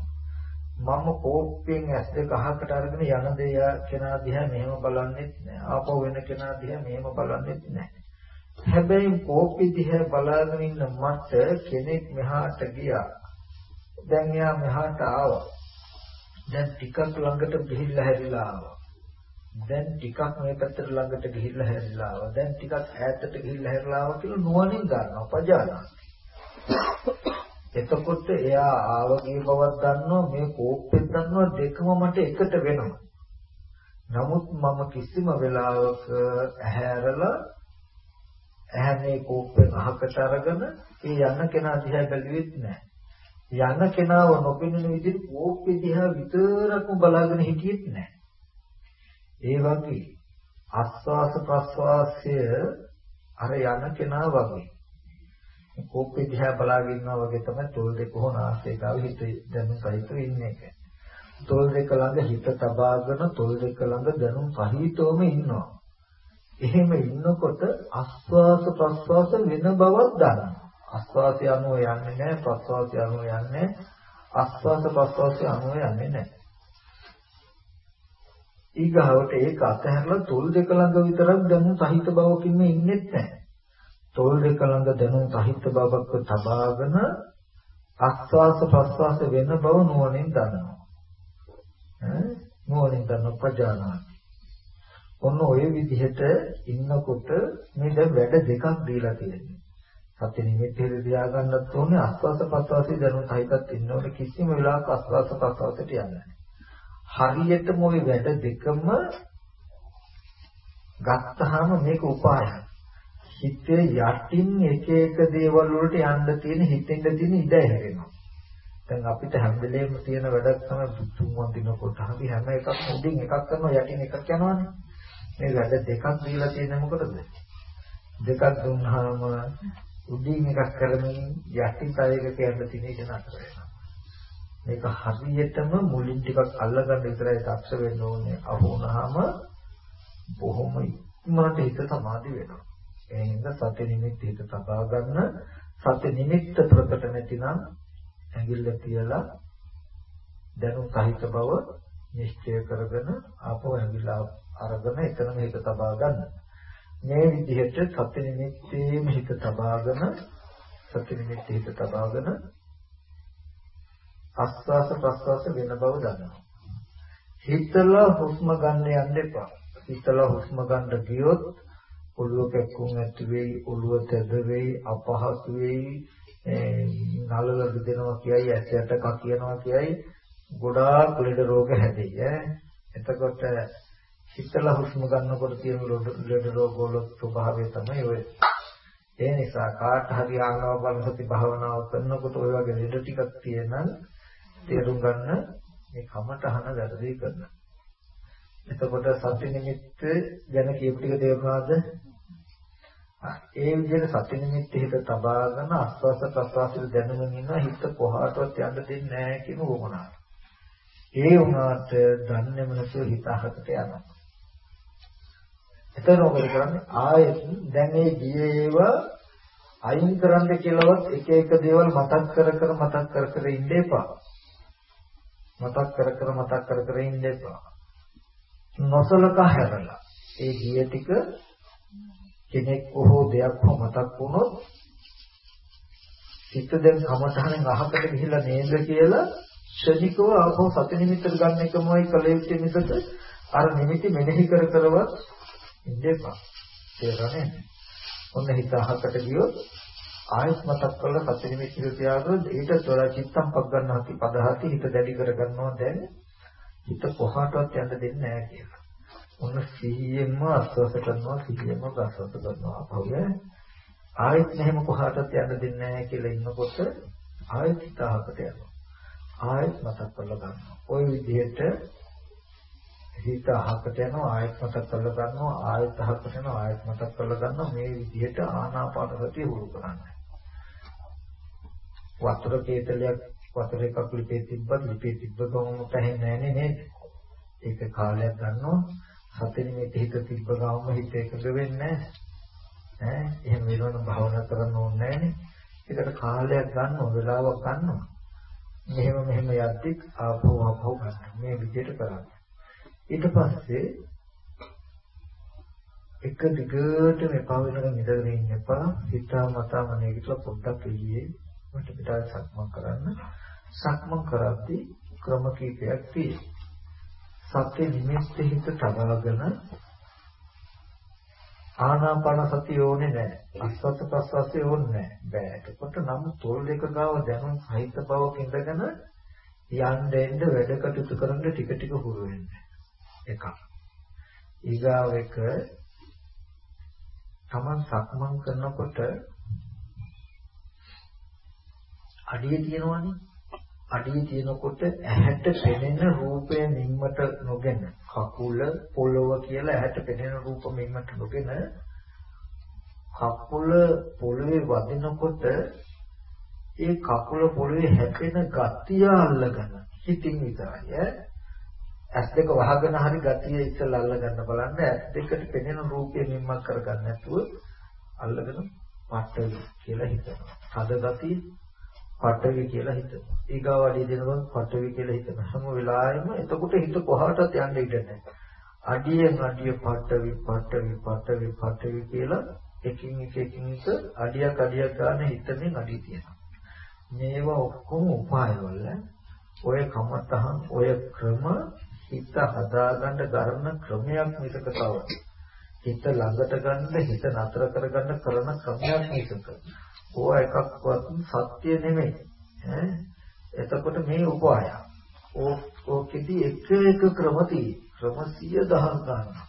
මම කෝප්පෙන් ඇස් දෙක අහකට අරගෙන යන දේ කෙනා දිහා මෙහෙම බලන්නෙත් නෑ. ආපහු වෙන කෙනා දිහා මෙහෙම බලන්නෙත් නෑ. හැබැයි කෝප්පෙ දිහා බලාගෙන ඉන්න මට කෙනෙක් මෙහාට ගියා. දැන් එයා මෙහාට ආවා. දැන් ටිකක් ළඟට ගිහිල්ලා හැරිලා ආවා. දැන් ටිකක් මේ පැත්තට ළඟට ගිහිල්ලා හැරිලා ආවා. දැන් ටිකක් ඈතට ගිහිල්ලා හැරිලා ආවා කියලා නුවණින් ගන්නවා පජානා. එතකොට එයා ආවගේ බවක් දන්නවා මේ කෝප්පෙත් දන්නවා දෙකම මට එකට වෙනවා. නමුත් මම කිසිම වෙලාවක ඇහැරලා ඇහැ මේ කෝප්පෙන් අහකට අරගෙන ඒ යන කෙනා දිහා බැලුවෙත් නැහැ. යන කෙනාව නොපෙනෙන විදිහට කෝප්පේ දිහා විතරක්ම බලාගෙන හිටියෙත් නැහැ. ඒ වගේ ආස්වාස ප්‍රස්වාසය අර යන කෙනා වගේ. කෝප්පේ දිහා බලාගෙන ඉන්නා වගේ තමයි තොල් දෙක හොන ආසේකාව හිත දැනුම් සහිතව ඉන්නේ එක. තොල් දෙක ළඟ හිත තබාගෙන තොල් දෙක ළඟ දැනුම් සහිතවම ඉන්නවා. එහෙම ඉන්නකොට ආස්වාස ප්‍රස්වාස වෙන බවක් දන්නවා. ආස්වාසය අනුව යන්නේ නැහැ ප්‍රස්වාසය අනුව යන්නේ ආස්වාස ප්‍රස්වාසය අනුව යන්නේ නැහැ ඊගාවට ඒක අතහැරලා තොල් දෙක ළඟ විතරක් දැනුම් සහිත බවකින් ඉන්නෙත් නැහැ තොල් දෙක ළඟ දැනුම් සහිත බවක් තබාගෙන ආස්වාස ප්‍රස්වාස වෙන බව නුවණින් දන්නවා. ඈ? නුවණින් දන්න ප්‍රජානාති. ඔන්න ඔය විදිහට ඉන්නකොට මේ දැන් වැඩ දෙකක් දීලා තියෙනවා. සත්‍ය නිමිත්තේ තියා ගන්නත් ඕනේ ආස්වාස ප්‍රස්වාසයේ දැනුම සහිතත් ඉන්න ඕනේ කිසිම වෙලාවක ආස්වාස ප්‍රස්වාසයට යන්නේ හරියටම ওই වැඩ දෙකම ගත්තාම මේක උපායයි හිතේ යටින් එක එක දේවල් වලට යන්න තියෙන හිතෙන්ද තියෙන ඉඩ හැරෙනවා දැන් අපිට හැම වෙලේම තියෙන වැඩක් තමයි බුතුන් වඳිනකොට අපි හැම එකක්ම උඩින් එකක් කරනවා යටින් එකක් යනවානේ මේ වැඩ දෙකක් දීලා තියෙන්නේ මොකටද දෙකක් දුන්නාම උඩින් එකක් කරමින් යටි කයක කියන්න තියෙන එක නතර වෙනවා. මේක හරියටම මුලින් ටිකක් අල්ලගන්න විතරයි දක්ෂ වෙන්න ඕනේ. අහුනහම බොහොම ඉක්මනට හිත සමාධි වෙනවා. ඒ හින්දා සති නිමිත්ත හිත තබා ගන්න සති නිමිත්ත ප්‍රකට නැතිනම් ඇඟිල්ල තියලා දැනුම් සහිත බව නිශ්චය කරගෙන ආපහු ඇඟිල්ල අරගෙන එතනම හිත තබා ගන්න. මේ විදිහට සති නිමිත්තේම හිත තබාගෙන සති නිමිත්තේ හිත තබාගෙන ආස්වාස ප්‍රස්වාස වෙන බව දන්නවා. හිතලා හුස්ම ගන්න යන්න එපා. හිතලා හුස්ම ගන්න ගියොත් ඔළුව කැක්කුම් ඇති වෙයි, ඔළුව තද වෙයි, අපහසු වෙයි, නලල දෙනවා කියයි, ඇසයට කකියනවා කියයි, ගොඩාක් ලෙඩ රෝග හැදෙයි ඈ. එතකොට හිතලා හුස්ම ගන්නකොට තියෙන ලෙඩ රෝග වල ස්වභාවය තමයි ඔය. ඒ නිසා කාට හරි ආනාපාන සති භාවනාව කරනකොට ඔය වගේ ලෙඩ ටිකක් තියෙනනම් තේරුම් ගන්න මේ කමටහන වැරදි කරන. එතකොට සති නිමිත්ත ගැන කියපු ටික තේරුණාද? ඒ විදිහට සති නිමිත්ත හිත තබාගෙන ආස්වාස ප්‍රසවාසයේ දැනගෙන ඉන්න හිත කොහාටවත් යන්න දෙන්නේ නැහැ කියන උවමනාව. ඒ වුණාට දන්නේම නැතුව හිත අහකට යනවා. එතන මොකද කරන්නේ? ආයෙත් දැන් මේ ගියේව අයින් කරන්න කියලාවත් එක එක දේවල් මතක් කර කර මතක් කර කර ඉන්න එපා. මතක් කර කර මතක් කර කර ඉන්න එපා. නොසලකා හැරලා. ඒ ගිය ටික කෙනෙක් හෝ දෙයක් හෝ මතක් වුණොත් හිත දැන් කමතහනෙන් අහකට ගිහිල්ලා නේද කියලා ශනිකව ආපහු සති නිමිත්තට ගන්න එකමයි කල යුත්තේ මිසක අර නිමිති මෙනෙහි කර කරවත් ඉඳේපා. තේරෙන්නේ ඔන්න හිත අහකට ගියොත් ආයත් මතක් කරලා සති නිමිති තියාගෙන ඊට තොර චිත්තම් පක් ගන්නවා. පදහති හිත දැඩි කර ගන්නවා දැන් හිත කොහාටවත් යන්න දෙන්නේ නැහැ කියලා. ඔන්න සිහියෙන්ම අස්වස කරනවා සිහියෙන්ම ප්‍රසවස කරනවා. අපහුවේ ආයෙත් මෙහෙම කොහාටත් යන්න දෙන්නේ නැහැ කියලා ඉන්නකොට ආයෙත් හිතහකට යනවා. ආයෙත් මතක් කරලා ගන්නවා. ওই විදිහට හිත අහකට යනවා ආයෙත් මතක් කරලා ගන්නවා ආයෙත් අහකට යනවා ආයෙත් මතක් කරලා ගන්නවා. මේ විදිහට ආනාපාන සතිය හුරු කරන්න. වතුර කේතලයක් වතුර එකක් ලිපේ තිබ්බත් ලිපේ තිබ්බ ගමන් තැහෙන්නේ නැහැ නේද ඒක කාලයක් ගන්නවා සතෙනි මේ හිත තිබ්බ ගාම හිත එකඟ වෙන්නේ නැහැ. ඈ එහෙම වෙනවනම් භාවනා කරන්න ඕනේ නැහැ ඒකට කාලයක් ගන්නවා වෙලාවක් ගන්නවා. මෙහෙම මෙහෙම යද්දි ආපහු ආපහු ගන්න. මේ විදිහට කරන්න. ඊට පස්සේ එක දිගට මෙපා වෙනකන් ඉඳගෙන ඉන්න එපා. හිතා මතා මනේ කියලා පොඩ්ඩක් එළියේ මට පිටාවේ සක්මන් කරන්න. සක්මන් කරද්දී ක්‍රම කීපයක් තියෙනවා. සත්‍ය නිමෙත් හිත තබාගෙන ආනාපාන සතිය ඕනේ නැහැ. අස්වත ප්‍රස්වාසය ඕනේ නැහැ. බෑ. එතකොට නම් තොල් දෙක ගාව දැනුම් සහිත බවක ඉඳගෙන යන්න එන්න වැඩ කටයුතු කරන්න ටික ටික හුරු වෙන්න. එකක්. ඊගාව එක තමන් සක්මන් කරනකොට අඩිය තියෙනවනේ අඩිය තියෙනකොට ඇහැට පෙනෙන රූපය නිම්මට නොගෙන කකුල පොළව කියලා ඇහැට පෙනෙන රූප නිම්මට නොගෙන කකුල පොළවේ වදිනකොට ඒ කකුල පොළවේ හැපෙන ගතිය අල්ලගෙන හිතින් විතරයි ඇස් දෙක වහගෙන හරි ගතිය ඉස්සෙල්ලා අල්ලගන්න බලන්න ඇස් දෙකට පෙනෙන රූපය නිම්මක් කරගන්න නැතුව අල්ලගෙන පට්ටලි කියලා හිතනවා. හද ගතිය පටවි කියලා හිතනවා. ඊගාව අඩිය දෙනකොට පටවි කියලා හිතනවා. හැම වෙලාවෙම එතකොට හිත කොහාටවත් යන්න ඉඩ නැහැ. අඩියෙන් අඩිය පටවි පටවි පටවි පටවි කියලා එකින් එක එකින් එක අඩියක් අඩියක් ගන්න හිතමින් අඩිය තියෙනවා. මේවා ඔක්කොම උපායවල ඔය කමතහන් ඔය ක්‍රම හිත හදාගන්න ගන්න ක්‍රමයක් මිසක තව හිත ළඟට ගන්න හිත නතර කරගන්න කරන ක්‍රමයක් මිසක ඕවා එකක්වත් සත්‍ය නෙමෙයි. ඈ එතකොට මේ උපාය. ඕකෙදි එක එක ක්‍රම ක්‍රම 100 දහස් ගන්නවා.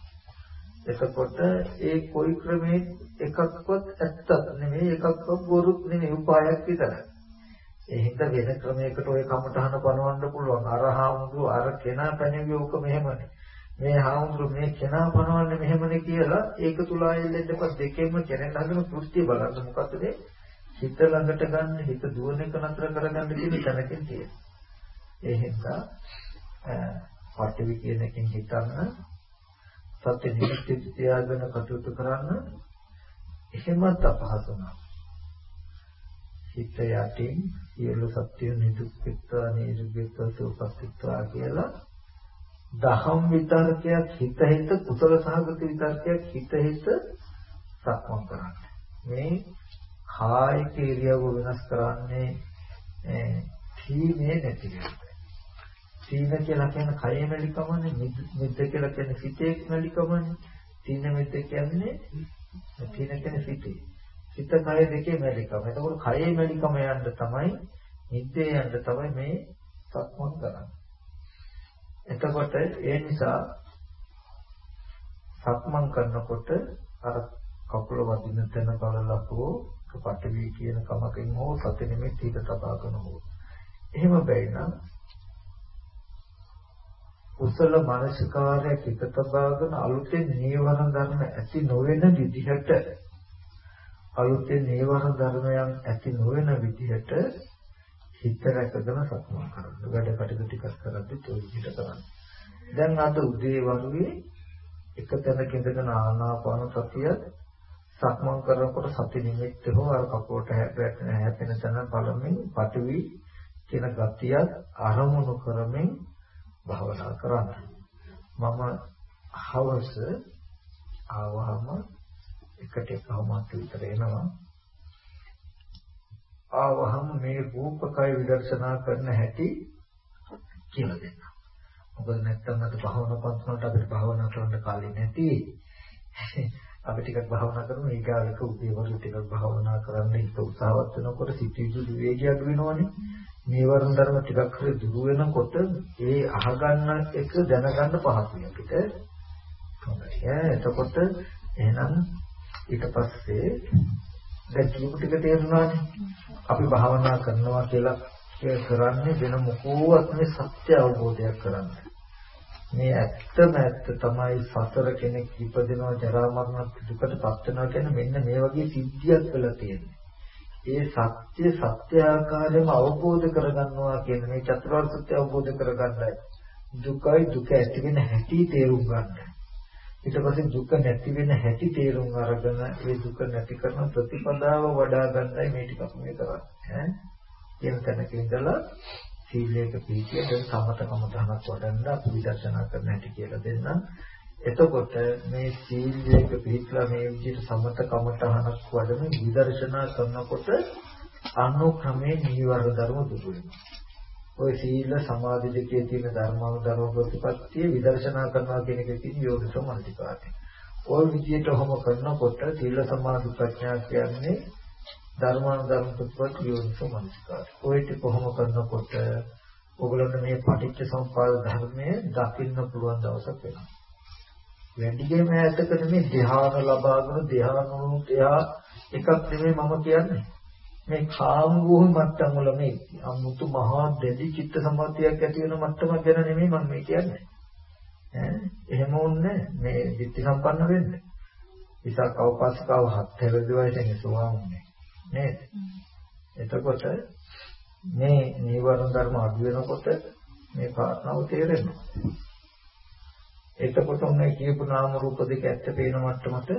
එතකොට ඒ කොයි ක්‍රමේ එකක්වත් ඇත්තක් නෙමෙයි එකක්වත් බොරුත් නෙමෙයි උපායක් විතරයි. ඒ හින්දා වෙන ක්‍රමයකට ওই කමටහන පනවන්න පුළුවන්. අර හාමුදුරුවෝ අර කෙනා පැනෙන්නේ ඕක මෙහෙමනේ. මේ හාමුදුරුවෝ මේ කෙනා පනවන්නේ මෙහෙමනේ කියලා ඒක තුල ආයෙල්ලෙන්දපත් දෙකෙන්ම කෙරෙන්න හදන දෘෂ්ටිය බලන්න මොකද්ද මේ හිත ළඟට ගන්න හිත දුවන එක නතර කරගන්න කියන තැනකින් තියෙනවා. ඒ හින්දා පටිවි කියන එකෙන් හිතන්න සත්‍ය නිමිති තියාගෙන කටයුතු කරන්න එහෙමත් අපහසු නැහැ. හිත යටින් සියලු සත්‍ය නිදුක්කත්වා නිරුක්කත්වා සුපස්තිත්වා කියලා දහම් විතර්කයක් හිත හිත කුසල සහගත විතර්කයක් හිත හිත සක්මන් කරන්න. මේ කායික ඉරියව්ව වෙනස් කරන්නේ තීනේ නැති වෙනවා. තීන කියලා කියන්නේ කය මෙලිකමනේ මිද්ද කියලා කියන්නේ සිතේ මෙලිකමනේ. තීන මිද්ද කියන්නේ තීන කියන්නේ සිතේ. සිත කය දෙකේ මෙලිකම. එතකොට කයේ මෙලිකම යන්න තමයි මිද්දේ යන්න තමයි මේ සක්මන් කරන්නේ. එතකොට ඒ නිසා සක්මන් කරනකොට අර කකුල වදින තැන බලලා හෝ පටවි කියන කමකින් හෝ සති නිමිති හිත තබාගෙන හෝ එහෙම බැයි නම් කුසල මානසිකාරය හිත තබාගෙන අලුතෙන් නීවරණ ගන්න ඇති නොවන විදිහට අලුතෙන් නීවරණ ධර්මයන් ඇති නොවන විදිහට හිත රැකගෙන සක්මන් කරන්න. වැඩ කටයුතු ටිකක් කරද්දි ඒ විදිහට කරන්න. දැන් අද උදේ වරුවේ එක තැනක ඉඳගෙන ආනාපාන සතිය සක්මන් කරනකොට සති නිමිත්ත හෝ අර කපුවට හැපෙන හැපෙන තැන බලමින් පටවි කියන ගතියත් අරමුණු කරමින් භාවනා කරන්න. මම හවස ආවම එකට එකවමත් විතර එනවා. ආවහම මේ රූපකය විදර්ශනා කරන හැටි කියලා දෙන්න. මොකද නැත්තම් අද භාවනා පන්සලට අපිට භාවනා කරන්න කාලේ නැති. අපි ටිකක් භාවනා කරමු ඊගාලක උදේවරු ටිකක් භාවනා කරන්න හිත උත්සාහවත් වෙනකොට සිතිවිලි වේගය අඩු වෙනවනේ. නීවරණ ධර්ම ටිකක් හරි දුරු වෙනකොට ඒ අහගන්න එක දැනගන්න පහසුයි අපිට. හොඳයි. එතකොට එහෙනම් ඊට පස්සේ දැන් කියපු ටික තේරුණානේ. අපි භාවනා කරනවා කියලා කරන්නේ වෙන මොකෝවත් නෙවෙයි සත්‍ය අවබෝධයක් කරන්නේ. මේ ඇත්තම ඇත්ත තමයි සතර කෙනෙක් ඉපදෙනවා ජරා මරණ දුකට පත් වෙනවා කියන්නේ මෙන්න මේ වගේ සිද්ධියක් වෙලා තියෙනවා. ඒ සත්‍ය සත්‍ය ආකාරයෙන්ම අවබෝධ කරගන්නවා කියන මේ චතුරාර්ය සත්‍ය අවබෝධ කරගන්නයි දුකයි දුක ඇති වෙන හැටි තේරුම් ගන්න. ඊට පස්සේ දුක නැති වෙන හැටි තේරුම් අරගෙන ඒ දුක නැති කරන ප්‍රතිපදාව වඩා ගන්නයි මේ ටික අපි මේ කරන්නේ. ඈ කියන තැනක ඉඳලා සීලයක පිළිපිය දැන් සමතකම ධනක් වඩන්න අපි විදර්ශනා කරන්න හැටි කියලා දෙන්නම්. එතකොට මේ සීලයක පිළිපලා මේ විදිහට සමතකම ධනක් වඩන විදර්ශනා කරනකොට අනුක්‍රමයේ නීවර ධර්ම දුරු වෙනවා. ඔය සීල සමාධි දෙකේ තියෙන ධර්මාව ධර්ම ප්‍රතිපත්තිය විදර්ශනා කරනවා කියන එකේ තියෙන යෝනිසෝ මනසිකාරය. ඔය විදිහට ඔහොම කරනකොට සීල සමාධි ප්‍රඥා කියන්නේ ධර්මානුධර්ම ප්‍රතිපත්ති යෝනිසෝ මනසිකාරය. ඔය ටික කොහොම කරනකොට ඔයගොල්ලන්ට මේ පටිච්ච සමුප්පාද ධර්මයේ දකින්න පුළුවන් දවසක් වෙනවා. වැඩිම ඈතක නෙමෙයි ධ්‍යාන ලබාගෙන ධ්‍යාන ධ්‍යා එකක් නෙමෙයි මම කියන්නේ. මේ කාම භූමි මට්ටම් වල මේ අමුතු මහා දෙදි චිත්ත සම්පත්තියක් ඇති වෙන මට්ටමක් ගැන නෙමෙයි මම මේ කියන්නේ. ඈ එහෙම වුන්නේ මේ ධිට්ඨි සම්පන්න වෙන්න. ඉසක් අවපස්සකව හත් හැරදි වයසෙන් සෝවාන් වුනේ. නේද? එතකොට මේ නීවරණ ධර්ම අඩු වෙනකොට මේ කාරණාව තේරෙනවා. එතකොට මේ කියපු නාම රූප දෙක ඇත්ත පේන මට්ටමට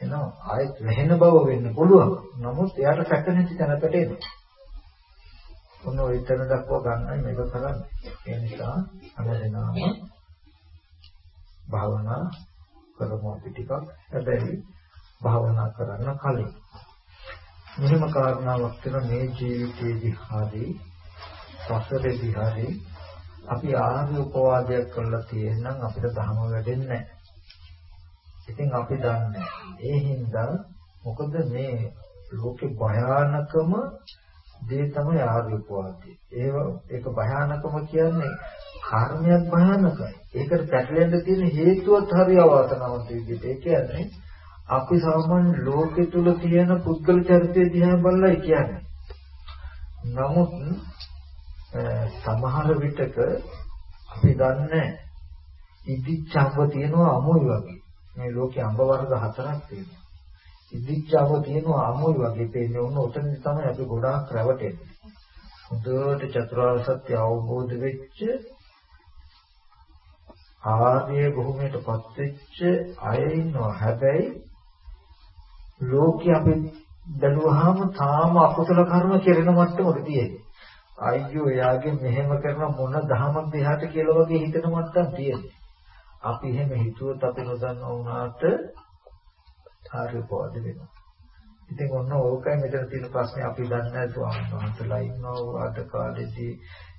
එනවා. ආයෙත් වැහෙන බව වෙන්න පුළුවන්. නමුත් එයාට සැක නැති තැනකට එනවා. ඔන්න ওই තැන දක්වා ගන්නයි මේක කරන්නේ. ඒ නිසා හැමදෙනාම භාවනා කරමු අපි ටිකක්. හැබැයි භාවනා කරන්න කලින් මෙහෙම කාරණාවක් වෙන මේ ජීවිතයේදී හරි සසරේදී හරි අපි ආර්ය උපවාදයක් කරලා තියෙනනම් අපිට ධර්ම වැඩෙන්නේ නැහැ. ඉතින් අපි දන්නේ ඒ හින්දා මොකද මේ ලෝකේ භයානකම දේ තමයි ආර්ය උපවාදය. ඒව ඒක භයානකම කියන්නේ කර්මයක් භයානකයි. ඒකට පැටලෙන්න තියෙන හේතුවත් හරි අවාසනාවන්ත විදිහට. ඒ කියන්නේ අපි සාමාන්‍ය ලෝකෙ තුල තියෙන පුද්ගල චරිතය දිහා බලලා කියන්නේ. නමුත් සමහර විටක අපි දන්නේ ඉදිච්චම්ව තියෙනවා අමුයි වගේ. මේ ලෝකේ අඹ වර්ග හතරක් තියෙනවා. ඉදිච්චම්ව තියෙනවා අමුයි වගේ පේන්නේ ඔන්න උතන තමයි අපි ගොඩාක් රැවටෙන්නේ. හොඳට චතුරාර්ය සත්‍ය අවබෝධ වෙච්ච ආර්ය භූමියටපත් වෙච්ච අය ඉන්නවා. හැබැයි ලෝකේ අපි බැලුවාම තාම අකුසල කර්ම කෙරෙන මට්ටමක තියෙන්නේ. අයියෝ එයාගේ මෙහෙම කරන මොන දහමක් දිහාට කියලා වගේ හිතන මට්ටම් තියෙන්නේ. අපි එහෙම හිතුවොත් අපි නොදන්නා වුණාට ආර්ය පොද වෙනවා. ඉතින් ඔන්න ඕකයි මෙතන තියෙන ප්‍රශ්නේ අපි දන්නේ නැහැ ස්වාමීන් වහන්සේලා ඉන්නවා අද කාලේදී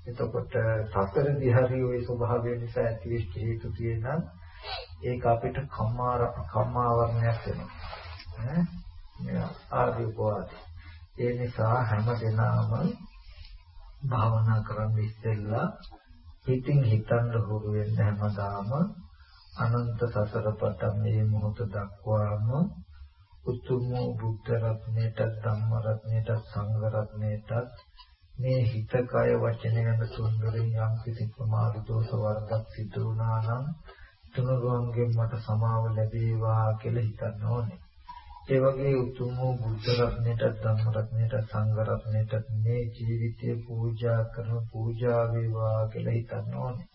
එතකොට සතරදී හරි ওই ස්වභාවය නිසා ඇතිවෙච්ච හේතු තියෙනම් ඒක අපිට කම්මා කම්මාවරණයක් වෙනවා. ආදී පොවාද. ඒ නිසා හැම දිනම භාවනා කරන්න ඉස්සෙල්ලා හිතින් හිතන්න හුරු වෙන්න හැමදාම අනන්ත සසර පතම් මේ මොහොත දක්වාම උතුම් බුද්ධ රත්නයට ධම්ම රත්නයට සංඝ රත්නයට මේ හිත කය වචන යන තුන්වලින් යම් කිසි ප්‍රමාද දෝෂ වර්ගක් සිදු වුණා නම් තුනුරුවන්ගෙන් මට සමාව ලැබේවා කියලා හිතන්න ඕනේ. ඒ වගේ උතුම් වූ බුද්ධ රත්නයට ධම්ම රත්නයට සංඝ රත්නයට මේ ජීවිතය පූජා කරන පූජා වේවා කියලා හිතන්න ඕනේ.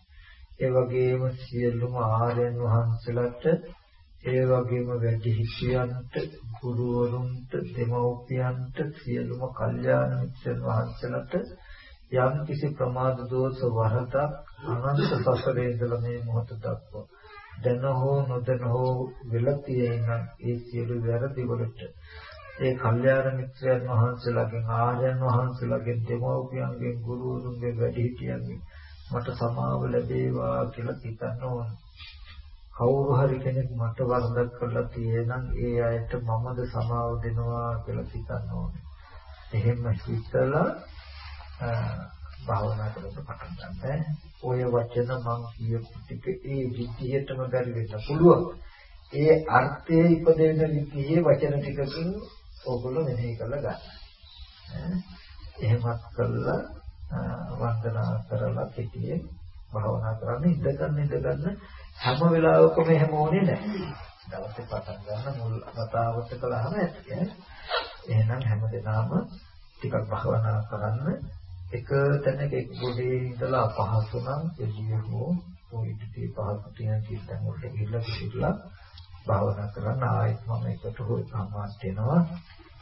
ඒ වගේම සියලුම ආර්යයන් වහන්සේලාට ඒ වගේම වැඩිහිටියන්ට ගුරුවරුන්ට දෙමව්පියන්ට සියලුම කල්යාණ මිත්‍රයන් වහන්සේලාට යම් කිසි ප්‍රමාද දෝෂ වරදක් අනන්ත සසරේ ඉඳලා මේ මොහොත දක්වා දැන හෝ නොදැන හෝ වෙලා තියෙන ඒ සියලු වැරදි වලට ඒ කල්යාණ මිත්‍රයන් වහන්සේලාගෙන් ආර්යයන් වහන්සේලාගෙන් දෙමව්පියන්ගෙන් ගුරුවරුන්ගෙන් වැඩිහිටියන්ගෙන් මට සමාව ලැබේවා කියලා හිතන්න ඕන. කවුරු හරි කෙනෙක් මට වරදක් කරලා තියෙනම් ඒ අයට මමද සමාව දෙනවා කියලා හිතන්න ඕනේ. එහෙම හිතලා භාවනා කරන්න පටන් ගන්න. ඔය වචන මං කියපු ටික ඒ විදිහටම බැරි වෙන්න පුළුවන්. ඒ අර්ථයේ ඉපදෙන විදිහේ වචන ටිකකින් ඕගොල්ලෝ මෙහෙය කරලා ගන්න. එහෙමත් කළා වන්දනා කරලා පිටියේ භාවනා කරන්න ඉඳගන්න ඉඳගන්න හැම වෙලාවකම එහෙම ඕනේ නැහැ. දවසේ පටන් ගන්න මුල් වතාවට කළාම ඇති. එහෙනම් හැමදේනම ටිකක් භාවනා කරන්න එක තැනක එක් ගොඩේ ඉඳලා අපහසු නම් එළියෝ පොයිටි පහසු තියෙන තැන් වලට ගිහිල්ලා පිටිලා භාවනා කරන්න ආයෙත් මම එකට හොයි සම්මාත් වෙනවා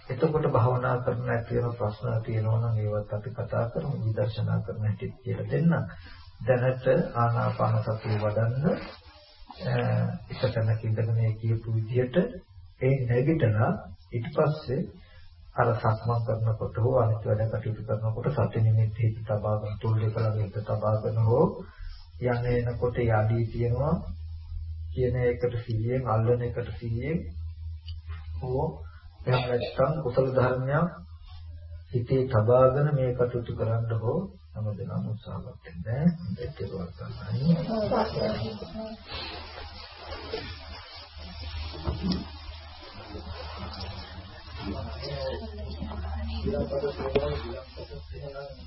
එතකොට භාවනා කරන ඇති වෙන ප්‍රශ්න තියෙනවා නම් ඒවත් අපි කතා කරමු විදර්ශනා කරන හැටි කියලා දෙන්න දැනට ආනාපාන සතිය වඩන්න එක තැනක ඉඳගෙන ඒ කියපු විදිහට ඒ නැගිටලා ඊට පස්සේ අර සක්මන් කරනකොට හෝ අනිත් වැඩ කටයුතු කරනකොට සති නිමිති හිත තබාගෙන තුල්ලේ කලගේ හිත තබාගෙන හෝ යන්නේ එනකොට යඩී තියෙනවා කියන එකට සිහියෙන් අල්ලන එකට සිහියෙන් හෝ එහෙම නැත්නම් කුසල ධර්මයක් හිතේ තබාගෙන මේ කටයුතු කරන්න හෝ හැමදෙනාම උත්සාහවත් වෙන්න දෙයක් කරගන්නයි. ඊළඟට සෝවාන් ඊළඟට එහෙනම්